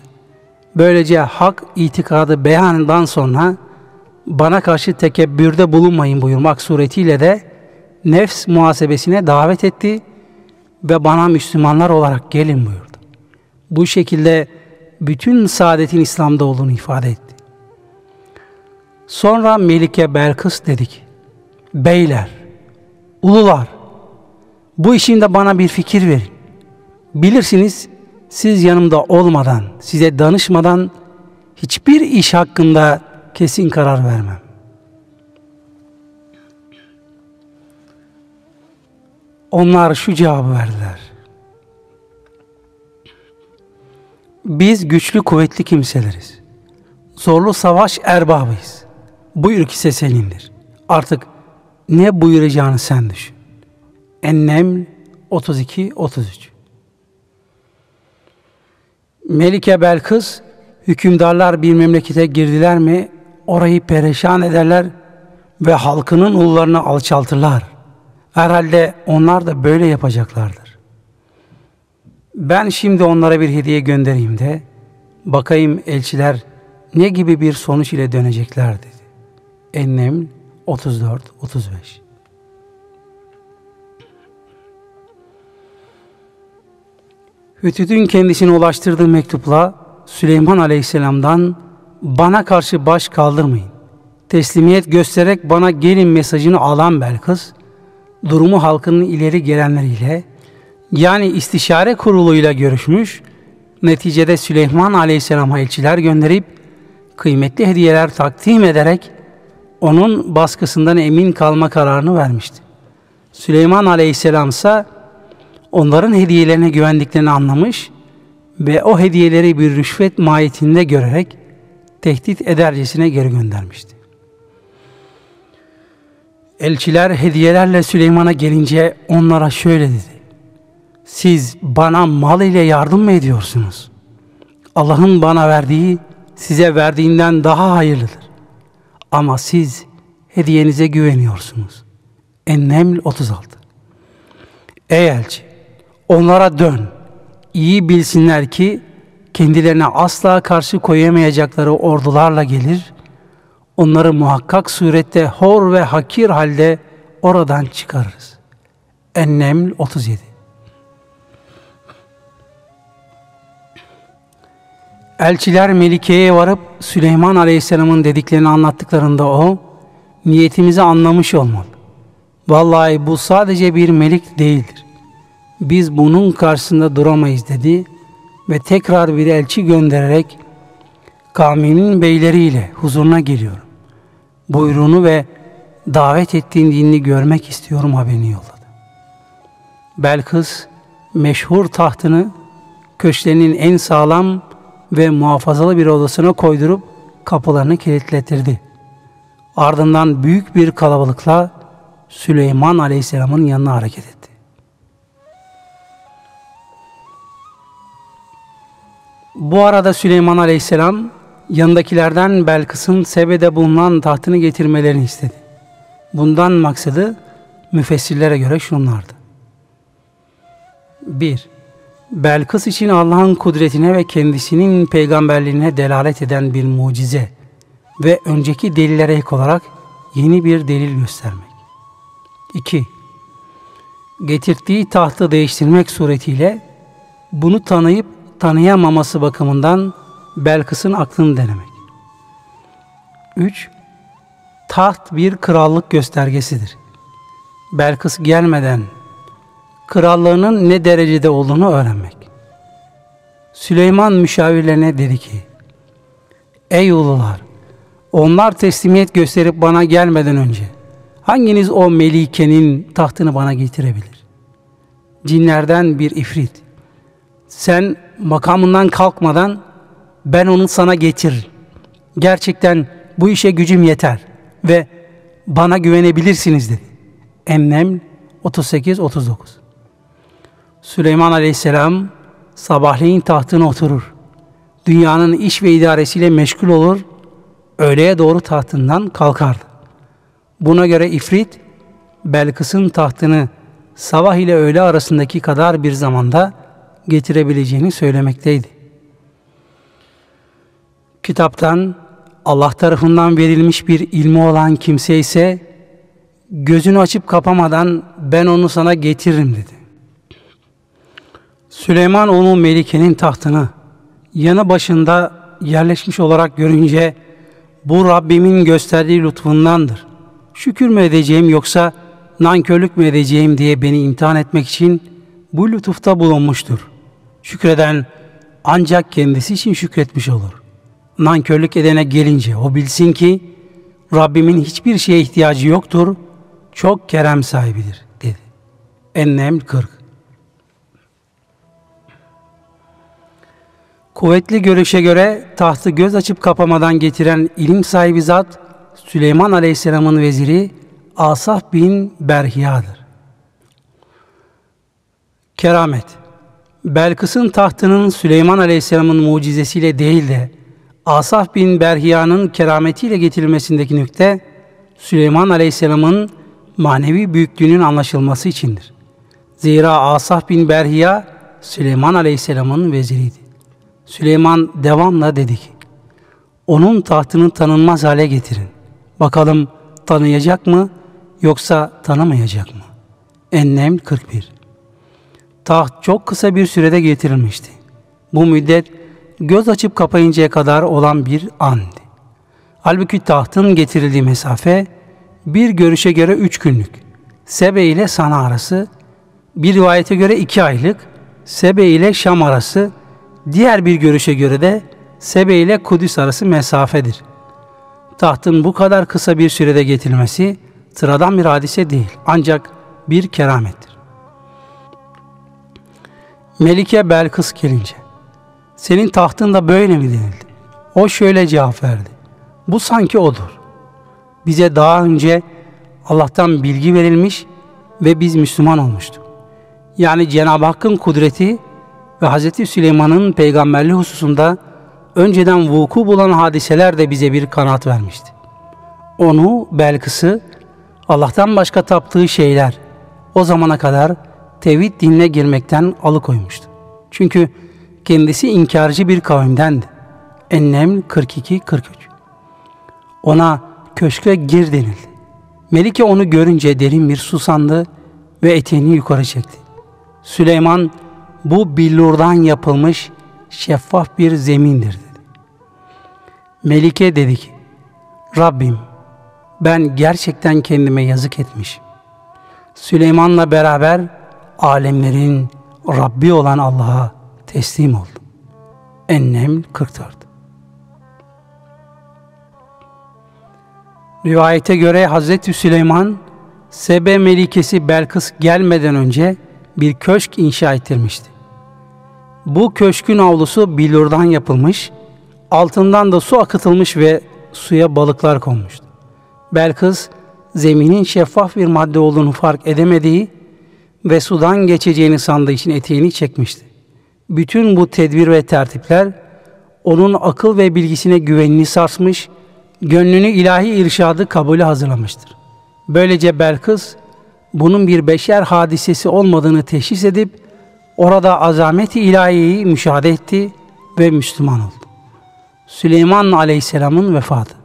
Böylece hak itikadı beyanından sonra bana karşı tekebbürde bulunmayın buyurmak suretiyle de nefs muhasebesine davet etti ve bana Müslümanlar olarak gelin buyurdu. Bu şekilde bütün saadetin İslam'da olduğunu ifade etti. Sonra Melike Belkıs dedik. Beyler, Ulular, bu işinde bana bir fikir verin. Bilirsiniz siz yanımda olmadan, size danışmadan hiçbir iş hakkında kesin karar vermem. Onlar şu cevabı verdiler. Biz güçlü kuvvetli kimseleriz. Zorlu savaş erbabıyız. Bu ülke senindir. Artık ne buyuracağını sen düşün. Ennem 32-33 Melike Belkıs hükümdarlar bir memlekete girdiler mi orayı perişan ederler ve halkının ullarını alçaltırlar. Herhalde onlar da böyle yapacaklardır. Ben şimdi onlara bir hediye göndereyim de bakayım elçiler ne gibi bir sonuç ile dönecekler dedi. Ennem 34 35 Hütüt'ün kendisine ulaştırdığı mektupla Süleyman Aleyhisselam'dan bana karşı baş kaldırmayın. Teslimiyet göstererek bana gelin mesajını alan Belkıs, durumu halkının ileri gelenleriyle yani istişare kuruluyla görüşmüş, neticede Süleyman Aleyhisselam'a elçiler gönderip kıymetli hediyeler takdim ederek onun baskısından emin kalma kararını vermişti. Süleyman Aleyhisselam ise onların hediyelerine güvendiklerini anlamış ve o hediyeleri bir rüşvet mahiyetinde görerek tehdit edercesine geri göndermişti. Elçiler hediyelerle Süleyman'a gelince onlara şöyle dedi. Siz bana mal ile yardım mı ediyorsunuz? Allah'ın bana verdiği size verdiğinden daha hayırlıdır. Ama siz hediyenize güveniyorsunuz. Enneml 36 Ey elçi! Onlara dön. İyi bilsinler ki kendilerine asla karşı koyamayacakları ordularla gelir, onları muhakkak surette hor ve hakir halde oradan çıkarırız. Enneml 37 Elçiler Melike'ye varıp Süleyman Aleyhisselam'ın dediklerini anlattıklarında o, niyetimizi anlamış olmalı. Vallahi bu sadece bir melik değildir. Biz bunun karşısında duramayız dedi ve tekrar bir elçi göndererek kavminin beyleriyle huzuruna geliyorum. Buyruğunu ve davet ettiğin dinini görmek istiyorum haberini yolladı. Belkıs meşhur tahtını köşklerinin en sağlam ve muhafazalı bir odasına koydurup kapılarını kilitletirdi. Ardından büyük bir kalabalıkla Süleyman Aleyhisselam'ın yanına hareket etti. Bu arada Süleyman Aleyhisselam yanındakilerden Belkıs'ın Sebe'de bulunan tahtını getirmelerini istedi. Bundan maksadı müfessirlere göre şunlardı. 1. Belkıs için Allah'ın kudretine ve kendisinin peygamberliğine delalet eden bir mucize ve önceki delillere ek olarak yeni bir delil göstermek. 2. Getirdiği tahtı değiştirmek suretiyle bunu tanıyıp tanıyamaması bakımından Belkıs'ın aklını denemek. 3. Taht bir krallık göstergesidir. Belkıs gelmeden krallığının ne derecede olduğunu öğrenmek. Süleyman müşavirlerine dedi ki, Ey ulular! Onlar teslimiyet gösterip bana gelmeden önce hanginiz o melikenin tahtını bana getirebilir? Cinlerden bir ifrit. Sen makamından kalkmadan ben onu sana getir. Gerçekten bu işe gücüm yeter ve bana güvenebilirsiniz dedi. Ennem 38-39 Süleyman Aleyhisselam sabahleyin tahtına oturur. Dünyanın iş ve idaresiyle meşgul olur. Öğleye doğru tahtından kalkardı. Buna göre ifrit Belkıs'ın tahtını sabah ile öğle arasındaki kadar bir zamanda getirebileceğini söylemekteydi. Kitaptan Allah tarafından verilmiş bir ilmi olan kimse ise gözünü açıp kapamadan ben onu sana getiririm dedi. Süleyman onun Melike'nin tahtını yanı başında yerleşmiş olarak görünce bu Rabbimin gösterdiği lütfundandır. Şükür mü edeceğim yoksa nankörlük mü edeceğim diye beni imtihan etmek için bu lütufta bulunmuştur. Şükreden ancak kendisi için şükretmiş olur. Nankörlük edene gelince o bilsin ki Rabbimin hiçbir şeye ihtiyacı yoktur, çok kerem sahibidir dedi. Ennem 40 Kuvvetli görüşe göre tahtı göz açıp kapamadan getiren ilim sahibi zat Süleyman Aleyhisselam'ın veziri Asaf bin Berhiya'dır. Keramet Belkıs'ın tahtının Süleyman Aleyhisselam'ın mucizesiyle değil de Asaf bin Berhiya'nın kerametiyle getirilmesindeki nükte Süleyman Aleyhisselam'ın manevi büyüklüğünün anlaşılması içindir. Zira Asaf bin Berhiya Süleyman Aleyhisselam'ın veziriydi. Süleyman devamla dedi ki, onun tahtını tanınmaz hale getirin. Bakalım tanıyacak mı yoksa tanımayacak mı? Ennem 41 Taht çok kısa bir sürede getirilmişti. Bu müddet göz açıp kapayıncaya kadar olan bir andı. Halbuki tahtın getirildiği mesafe bir görüşe göre üç günlük. Sebe ile Sana arası, bir rivayete göre iki aylık, Sebe ile Şam arası, diğer bir görüşe göre de Sebe ile Kudüs arası mesafedir. Tahtın bu kadar kısa bir sürede getirilmesi sıradan bir hadise değil ancak bir keramettir. Melike Belkıs gelince, senin tahtın da böyle mi denildi? O şöyle cevap verdi. Bu sanki odur. Bize daha önce Allah'tan bilgi verilmiş ve biz Müslüman olmuştuk. Yani Cenab-ı Hakk'ın kudreti ve Hz. Süleyman'ın peygamberliği hususunda önceden vuku bulan hadiseler de bize bir kanat vermişti. Onu, Belkıs'ı, Allah'tan başka taptığı şeyler o zamana kadar tevhid dinine girmekten alıkoymuştu. Çünkü kendisi inkarcı bir kavimdendi. Ennem 42-43 Ona köşke gir denildi. Melike onu görünce derin bir susandı ve eteğini yukarı çekti. Süleyman bu billurdan yapılmış şeffaf bir zemindir dedi. Melike dedi ki, Rabbim ben gerçekten kendime yazık etmişim. Süleyman'la beraber alemlerin Rabbi olan Allah'a teslim oldum. Ennem 44 Rivayete göre Hazreti Süleyman Sebe Melikesi Belkıs gelmeden önce bir köşk inşa ettirmişti. Bu köşkün avlusu bilurdan yapılmış, altından da su akıtılmış ve suya balıklar konmuştu. Belkıs zeminin şeffaf bir madde olduğunu fark edemediği ve sudan geçeceğini sandığı için eteğini çekmişti. Bütün bu tedbir ve tertipler onun akıl ve bilgisine güvenini sarsmış, gönlünü ilahi irşadı kabulü hazırlamıştır. Böylece Belkıs bunun bir beşer hadisesi olmadığını teşhis edip orada azameti ilahiyi müşahede etti ve Müslüman oldu. Süleyman Aleyhisselam'ın vefatı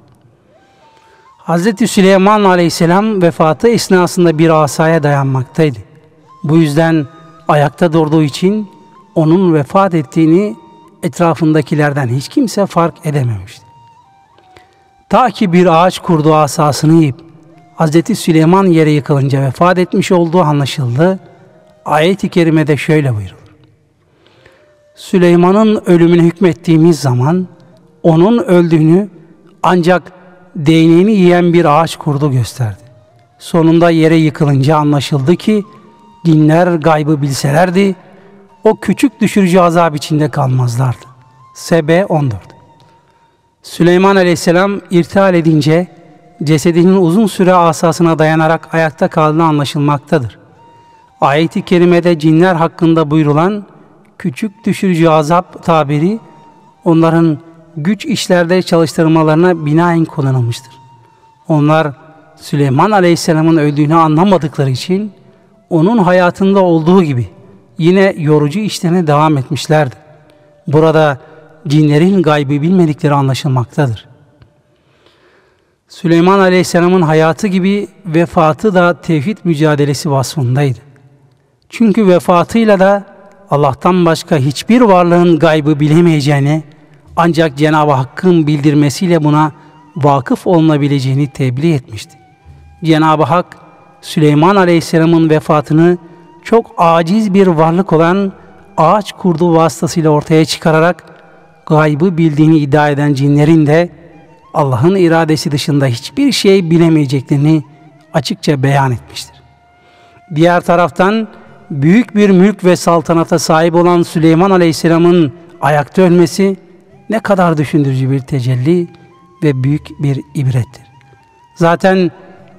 Hz. Süleyman Aleyhisselam vefatı esnasında bir asaya dayanmaktaydı. Bu yüzden ayakta durduğu için onun vefat ettiğini etrafındakilerden hiç kimse fark edememişti. Ta ki bir ağaç kurdu asasını yiyip Hz. Süleyman yere yıkılınca vefat etmiş olduğu anlaşıldı. Ayet-i kerimede şöyle buyurulur. Süleyman'ın ölümüne hükmettiğimiz zaman onun öldüğünü ancak değneğini yiyen bir ağaç kurdu gösterdi. Sonunda yere yıkılınca anlaşıldı ki dinler gaybı bilselerdi o küçük düşürücü azap içinde kalmazlardı. Sebe 14 Süleyman Aleyhisselam irtihal edince cesedinin uzun süre asasına dayanarak ayakta kaldığı anlaşılmaktadır. Ayet-i kerimede cinler hakkında buyurulan küçük düşürücü azap tabiri onların güç işlerde çalıştırmalarına binaen kullanılmıştır. Onlar Süleyman Aleyhisselam'ın öldüğünü anlamadıkları için onun hayatında olduğu gibi yine yorucu işlerine devam etmişlerdi. Burada cinlerin gaybı bilmedikleri anlaşılmaktadır. Süleyman Aleyhisselam'ın hayatı gibi vefatı da tevhid mücadelesi vasfındaydı. Çünkü vefatıyla da Allah'tan başka hiçbir varlığın gaybı bilemeyeceğini ancak Cenab-ı Hakk'ın bildirmesiyle buna vakıf olunabileceğini tebliğ etmişti. Cenab-ı Hak Süleyman Aleyhisselam'ın vefatını çok aciz bir varlık olan ağaç kurdu vasıtasıyla ortaya çıkararak gaybı bildiğini iddia eden cinlerin de Allah'ın iradesi dışında hiçbir şey bilemeyeceklerini açıkça beyan etmiştir. Diğer taraftan büyük bir mülk ve saltanata sahip olan Süleyman Aleyhisselam'ın ayakta ölmesi ne kadar düşündürücü bir tecelli ve büyük bir ibrettir. Zaten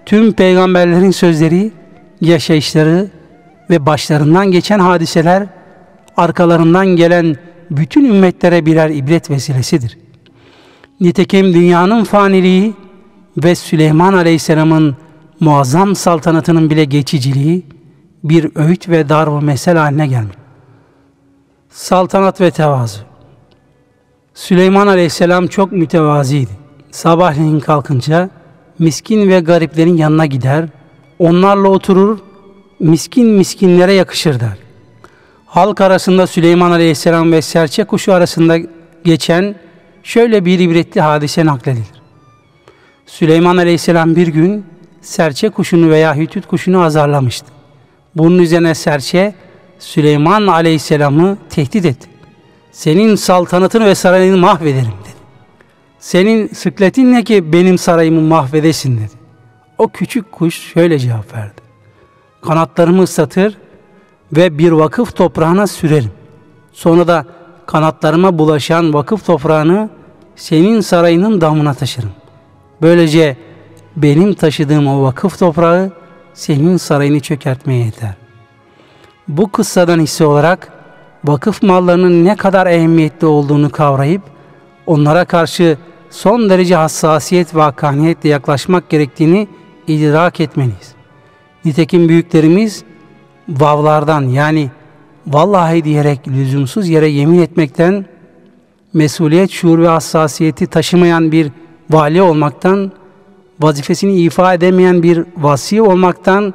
tüm peygamberlerin sözleri, yaşayışları ve başlarından geçen hadiseler arkalarından gelen bütün ümmetlere birer ibret vesilesidir. Nitekim dünyanın faniliği ve Süleyman Aleyhisselam'ın muazzam saltanatının bile geçiciliği bir öğüt ve darb mesel haline gelmiş. Saltanat ve tevazu. Süleyman Aleyhisselam çok mütevaziydi. Sabahleyin kalkınca miskin ve gariplerin yanına gider, onlarla oturur, miskin miskinlere yakışır der. Halk arasında Süleyman Aleyhisselam ve serçe kuşu arasında geçen şöyle bir ibretli hadise nakledilir. Süleyman Aleyhisselam bir gün serçe kuşunu veya hütüt kuşunu azarlamıştı. Bunun üzerine serçe Süleyman Aleyhisselam'ı tehdit etti. Senin saltanatını ve sarayını mahvederim dedi. Senin sıkletin ne ki benim sarayımı mahvedesin dedi. O küçük kuş şöyle cevap verdi. Kanatlarımı ıslatır ve bir vakıf toprağına sürerim. Sonra da kanatlarıma bulaşan vakıf toprağını senin sarayının damına taşırım. Böylece benim taşıdığım o vakıf toprağı senin sarayını çökertmeye yeter. Bu kıssadan hisse olarak vakıf mallarının ne kadar ehemmiyetli olduğunu kavrayıp onlara karşı son derece hassasiyet ve hakkaniyetle yaklaşmak gerektiğini idrak etmeliyiz. Nitekim büyüklerimiz vavlardan yani vallahi diyerek lüzumsuz yere yemin etmekten mesuliyet, şuur ve hassasiyeti taşımayan bir vali olmaktan, vazifesini ifa edemeyen bir vasi olmaktan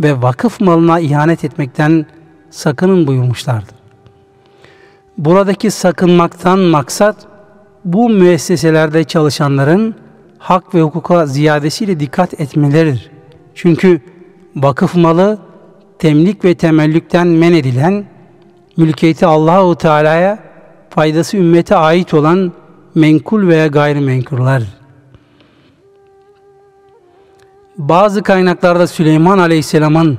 ve vakıf malına ihanet etmekten sakının buyurmuşlardır. Buradaki sakınmaktan maksat bu müesseselerde çalışanların hak ve hukuka ziyadesiyle dikkat etmeleridir. Çünkü vakıf malı temlik ve temellükten men edilen, mülkiyeti Allahu Teala'ya, faydası ümmete ait olan menkul veya gayrimenkullar. Bazı kaynaklarda Süleyman Aleyhisselam'ın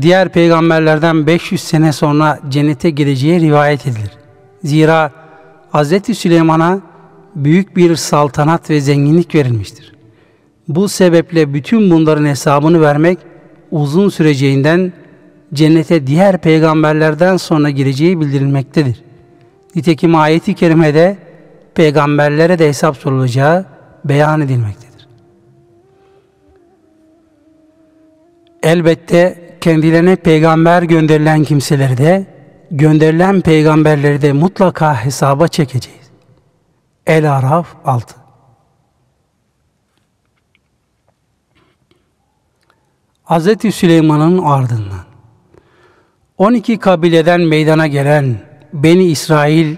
diğer peygamberlerden 500 sene sonra cennete gireceği rivayet edilir. Zira Hz. Süleyman'a büyük bir saltanat ve zenginlik verilmiştir. Bu sebeple bütün bunların hesabını vermek uzun süreceğinden cennete diğer peygamberlerden sonra gireceği bildirilmektedir. Nitekim ayeti kerimede peygamberlere de hesap sorulacağı beyan edilmektedir. Elbette kendilerine peygamber gönderilen kimseleri de gönderilen peygamberleri de mutlaka hesaba çekeceğiz. El-Araf 6 Hz. Süleyman'ın ardından 12 kabileden meydana gelen Beni İsrail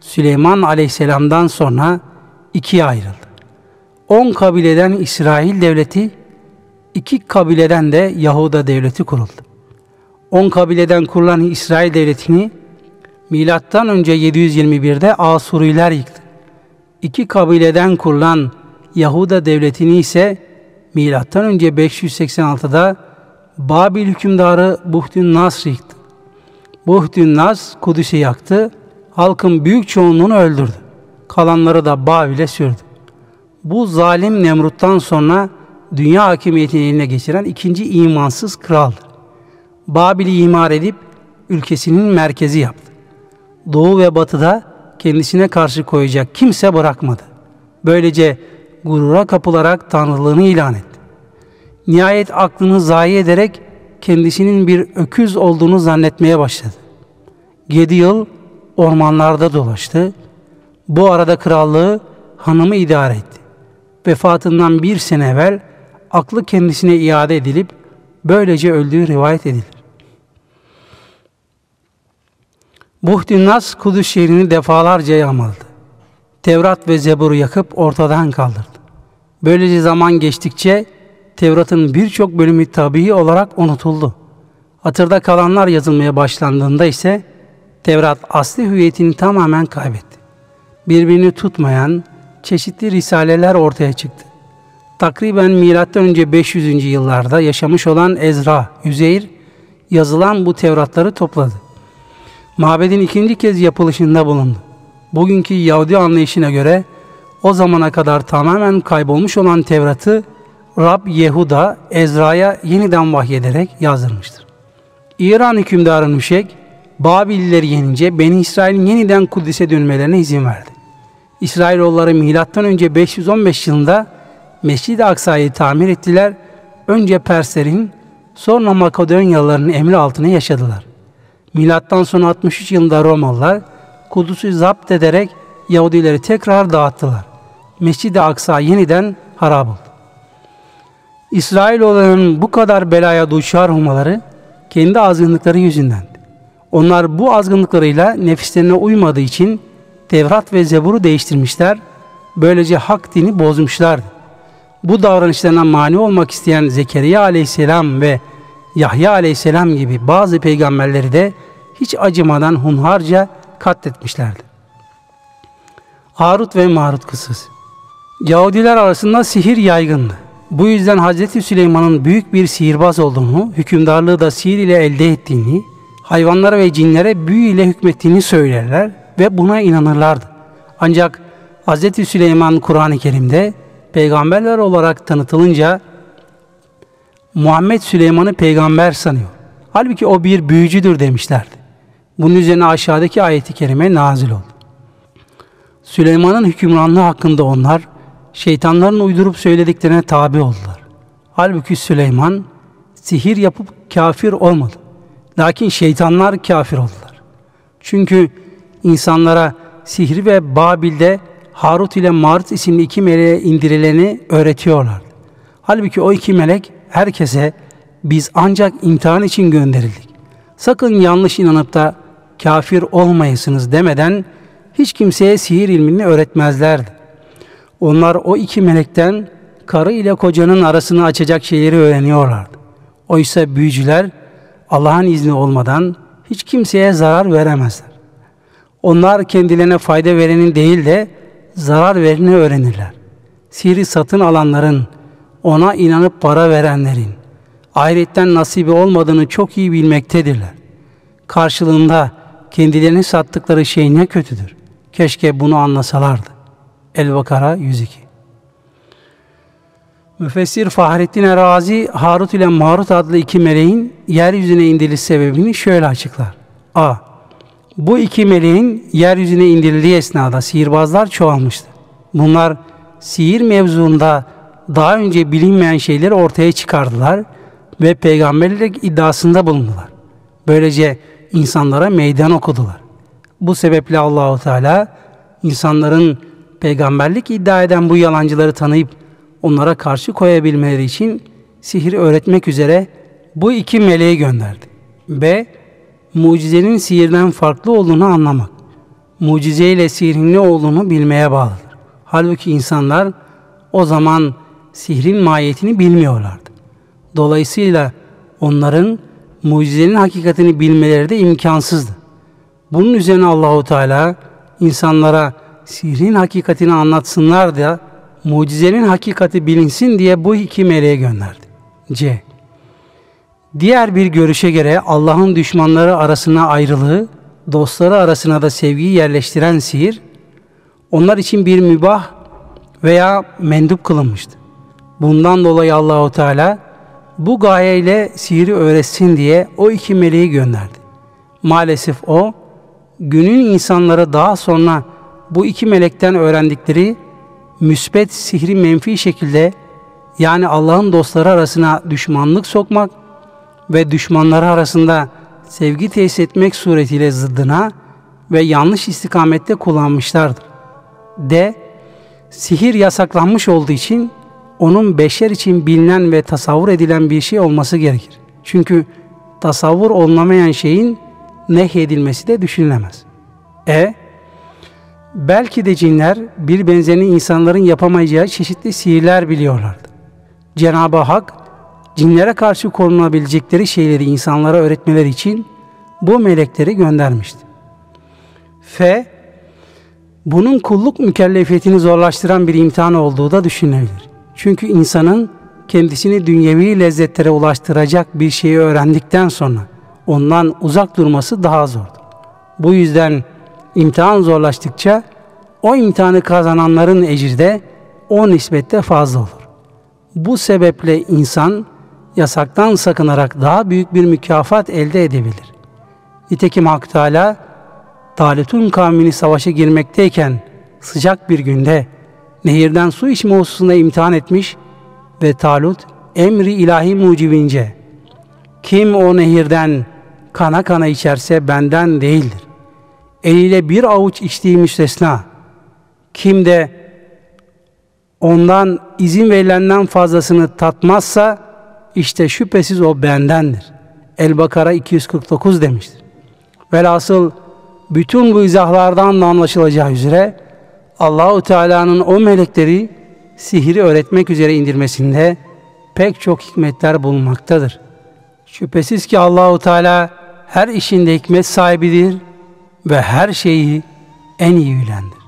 Süleyman Aleyhisselam'dan sonra ikiye ayrıldı. 10 kabileden İsrail devleti, iki kabileden de Yahuda devleti kuruldu. 10 kabileden kurulan İsrail devletini milattan önce 721'de Asuriler yıktı. İki kabileden kurulan Yahuda devletini ise milattan önce 586'da Babil hükümdarı Buhtün Nasr yıktı. Buhtün Nas Kudüs'ü yaktı. Halkın büyük çoğunluğunu öldürdü. Kalanları da Babil'e sürdü. Bu zalim Nemrut'tan sonra dünya hakimiyetini eline geçiren ikinci imansız kraldır. Babil'i imar edip ülkesinin merkezi yaptı. Doğu ve batıda kendisine karşı koyacak kimse bırakmadı. Böylece gurura kapılarak tanrılığını ilan etti. Nihayet aklını zayi ederek kendisinin bir öküz olduğunu zannetmeye başladı. Yedi yıl ormanlarda dolaştı. Bu arada krallığı hanımı idare etti. Vefatından bir sene evvel aklı kendisine iade edilip böylece öldüğü rivayet edilir. Buhdinnas Kudüs şehrini defalarca yağmaladı. Tevrat ve Zebur'u yakıp ortadan kaldırdı. Böylece zaman geçtikçe Tevrat'ın birçok bölümü tabii olarak unutuldu. Hatırda kalanlar yazılmaya başlandığında ise Tevrat asli hüviyetini tamamen kaybetti. Birbirini tutmayan çeşitli risaleler ortaya çıktı. Takriben M.Ö. 500. yıllarda yaşamış olan Ezra, Üzeyr yazılan bu Tevratları topladı. Mabedin ikinci kez yapılışında bulundu. Bugünkü Yahudi anlayışına göre o zamana kadar tamamen kaybolmuş olan Tevrat'ı Rab Yehuda Ezra'ya yeniden vahyederek yazdırmıştır. İran hükümdarı Nuşek, Babilileri yenince Beni İsrail'in yeniden Kudüs'e dönmelerine izin verdi. İsrailoğulları M.Ö. 515 yılında Mescid-i Aksa'yı tamir ettiler. Önce Perslerin, sonra Makedonyalıların emri altına yaşadılar. Milattan sonra 63 yılında Romalılar Kudüs'ü zapt ederek Yahudileri tekrar dağıttılar. Mescid-i Aksa yeniden harap oldu. İsrailoğullarının bu kadar belaya duçar olmaları kendi azgınlıkları yüzünden. Onlar bu azgınlıklarıyla nefislerine uymadığı için Tevrat ve Zebur'u değiştirmişler. Böylece hak dini bozmuşlardı. Bu davranışlarına mani olmak isteyen Zekeriya aleyhisselam ve Yahya aleyhisselam gibi bazı peygamberleri de hiç acımadan hunharca katletmişlerdi. Harut ve Marut kısası Yahudiler arasında sihir yaygındı. Bu yüzden Hz. Süleyman'ın büyük bir sihirbaz olduğunu, hükümdarlığı da sihir ile elde ettiğini, hayvanlara ve cinlere büyü ile hükmettiğini söylerler ve buna inanırlardı. Ancak Hz. Süleyman Kur'an-ı Kerim'de peygamberler olarak tanıtılınca Muhammed Süleyman'ı peygamber sanıyor. Halbuki o bir büyücüdür demişlerdi. Bunun üzerine aşağıdaki ayeti kerime nazil oldu. Süleyman'ın hükümranlığı hakkında onlar şeytanların uydurup söylediklerine tabi oldular. Halbuki Süleyman sihir yapıp kafir olmadı. Lakin şeytanlar kafir oldular. Çünkü insanlara sihri ve Babil'de Harut ile Marut isimli iki meleğe indirileni öğretiyorlar. Halbuki o iki melek herkese biz ancak imtihan için gönderildik. Sakın yanlış inanıp da kafir olmayasınız demeden hiç kimseye sihir ilmini öğretmezlerdi. Onlar o iki melekten karı ile kocanın arasını açacak şeyleri öğreniyorlardı. Oysa büyücüler Allah'ın izni olmadan hiç kimseye zarar veremezler. Onlar kendilerine fayda verenin değil de zarar vereni öğrenirler. Sihri satın alanların, ona inanıp para verenlerin, ahiretten nasibi olmadığını çok iyi bilmektedirler. Karşılığında kendilerini sattıkları şey ne kötüdür. Keşke bunu anlasalardı. El-Bakara 102 Müfessir Fahrettin Erazi, Harut ile Marut adlı iki meleğin yeryüzüne indiriş sebebini şöyle açıklar. A. Bu iki meleğin yeryüzüne indirildiği esnada sihirbazlar çoğalmıştı. Bunlar sihir mevzuunda daha önce bilinmeyen şeyleri ortaya çıkardılar ve peygamberlik iddiasında bulundular. Böylece insanlara meydan okudular. Bu sebeple Allahu Teala insanların peygamberlik iddia eden bu yalancıları tanıyıp onlara karşı koyabilmeleri için sihir öğretmek üzere bu iki meleği gönderdi. B. Mucizenin sihirden farklı olduğunu anlamak. Mucize ile sihirin ne olduğunu bilmeye bağlıdır. Halbuki insanlar o zaman sihrin mahiyetini bilmiyorlardı. Dolayısıyla onların mucizenin hakikatini bilmeleri de imkansızdı. Bunun üzerine Allahu Teala insanlara sihrin hakikatini anlatsınlar da mucizenin hakikati bilinsin diye bu iki meleğe gönderdi. C. Diğer bir görüşe göre Allah'ın düşmanları arasına ayrılığı, dostları arasına da sevgiyi yerleştiren sihir, onlar için bir mübah veya mendup kılınmıştı. Bundan dolayı Allahu Teala bu gayeyle sihiri öğretsin diye o iki meleği gönderdi. Maalesef o günün insanları daha sonra bu iki melekten öğrendikleri müsbet sihri menfi şekilde yani Allah'ın dostları arasına düşmanlık sokmak ve düşmanları arasında sevgi tesis etmek suretiyle zıddına ve yanlış istikamette kullanmışlardır. D. Sihir yasaklanmış olduğu için onun beşer için bilinen ve tasavvur edilen bir şey olması gerekir. Çünkü tasavvur olunamayan şeyin nehyedilmesi de düşünülemez. E. Belki de cinler bir benzerini insanların yapamayacağı çeşitli sihirler biliyorlardı. Cenab-ı Hak cinlere karşı korunabilecekleri şeyleri insanlara öğretmeleri için bu melekleri göndermişti. F. Bunun kulluk mükellefiyetini zorlaştıran bir imtihan olduğu da düşünülebilir. Çünkü insanın kendisini dünyevi lezzetlere ulaştıracak bir şeyi öğrendikten sonra ondan uzak durması daha zordur. Bu yüzden imtihan zorlaştıkça o imtihanı kazananların ecri de o nispette fazla olur. Bu sebeple insan yasaktan sakınarak daha büyük bir mükafat elde edebilir. Nitekim Hak Teala Talut'un kavmini savaşa girmekteyken sıcak bir günde nehirden su içme hususunda imtihan etmiş ve Talut emri ilahi mucibince kim o nehirden kana kana içerse benden değildir. Eliyle bir avuç içtiği müstesna. Kim de ondan izin verilenden fazlasını tatmazsa işte şüphesiz o bendendir. El-Bakara 249 demiştir. Velhasıl bütün bu izahlardan da anlaşılacağı üzere Allahu Teala'nın o melekleri sihiri öğretmek üzere indirmesinde pek çok hikmetler bulunmaktadır. Şüphesiz ki Allahu Teala her işinde hikmet sahibidir ve her şeyi en iyi bilendir.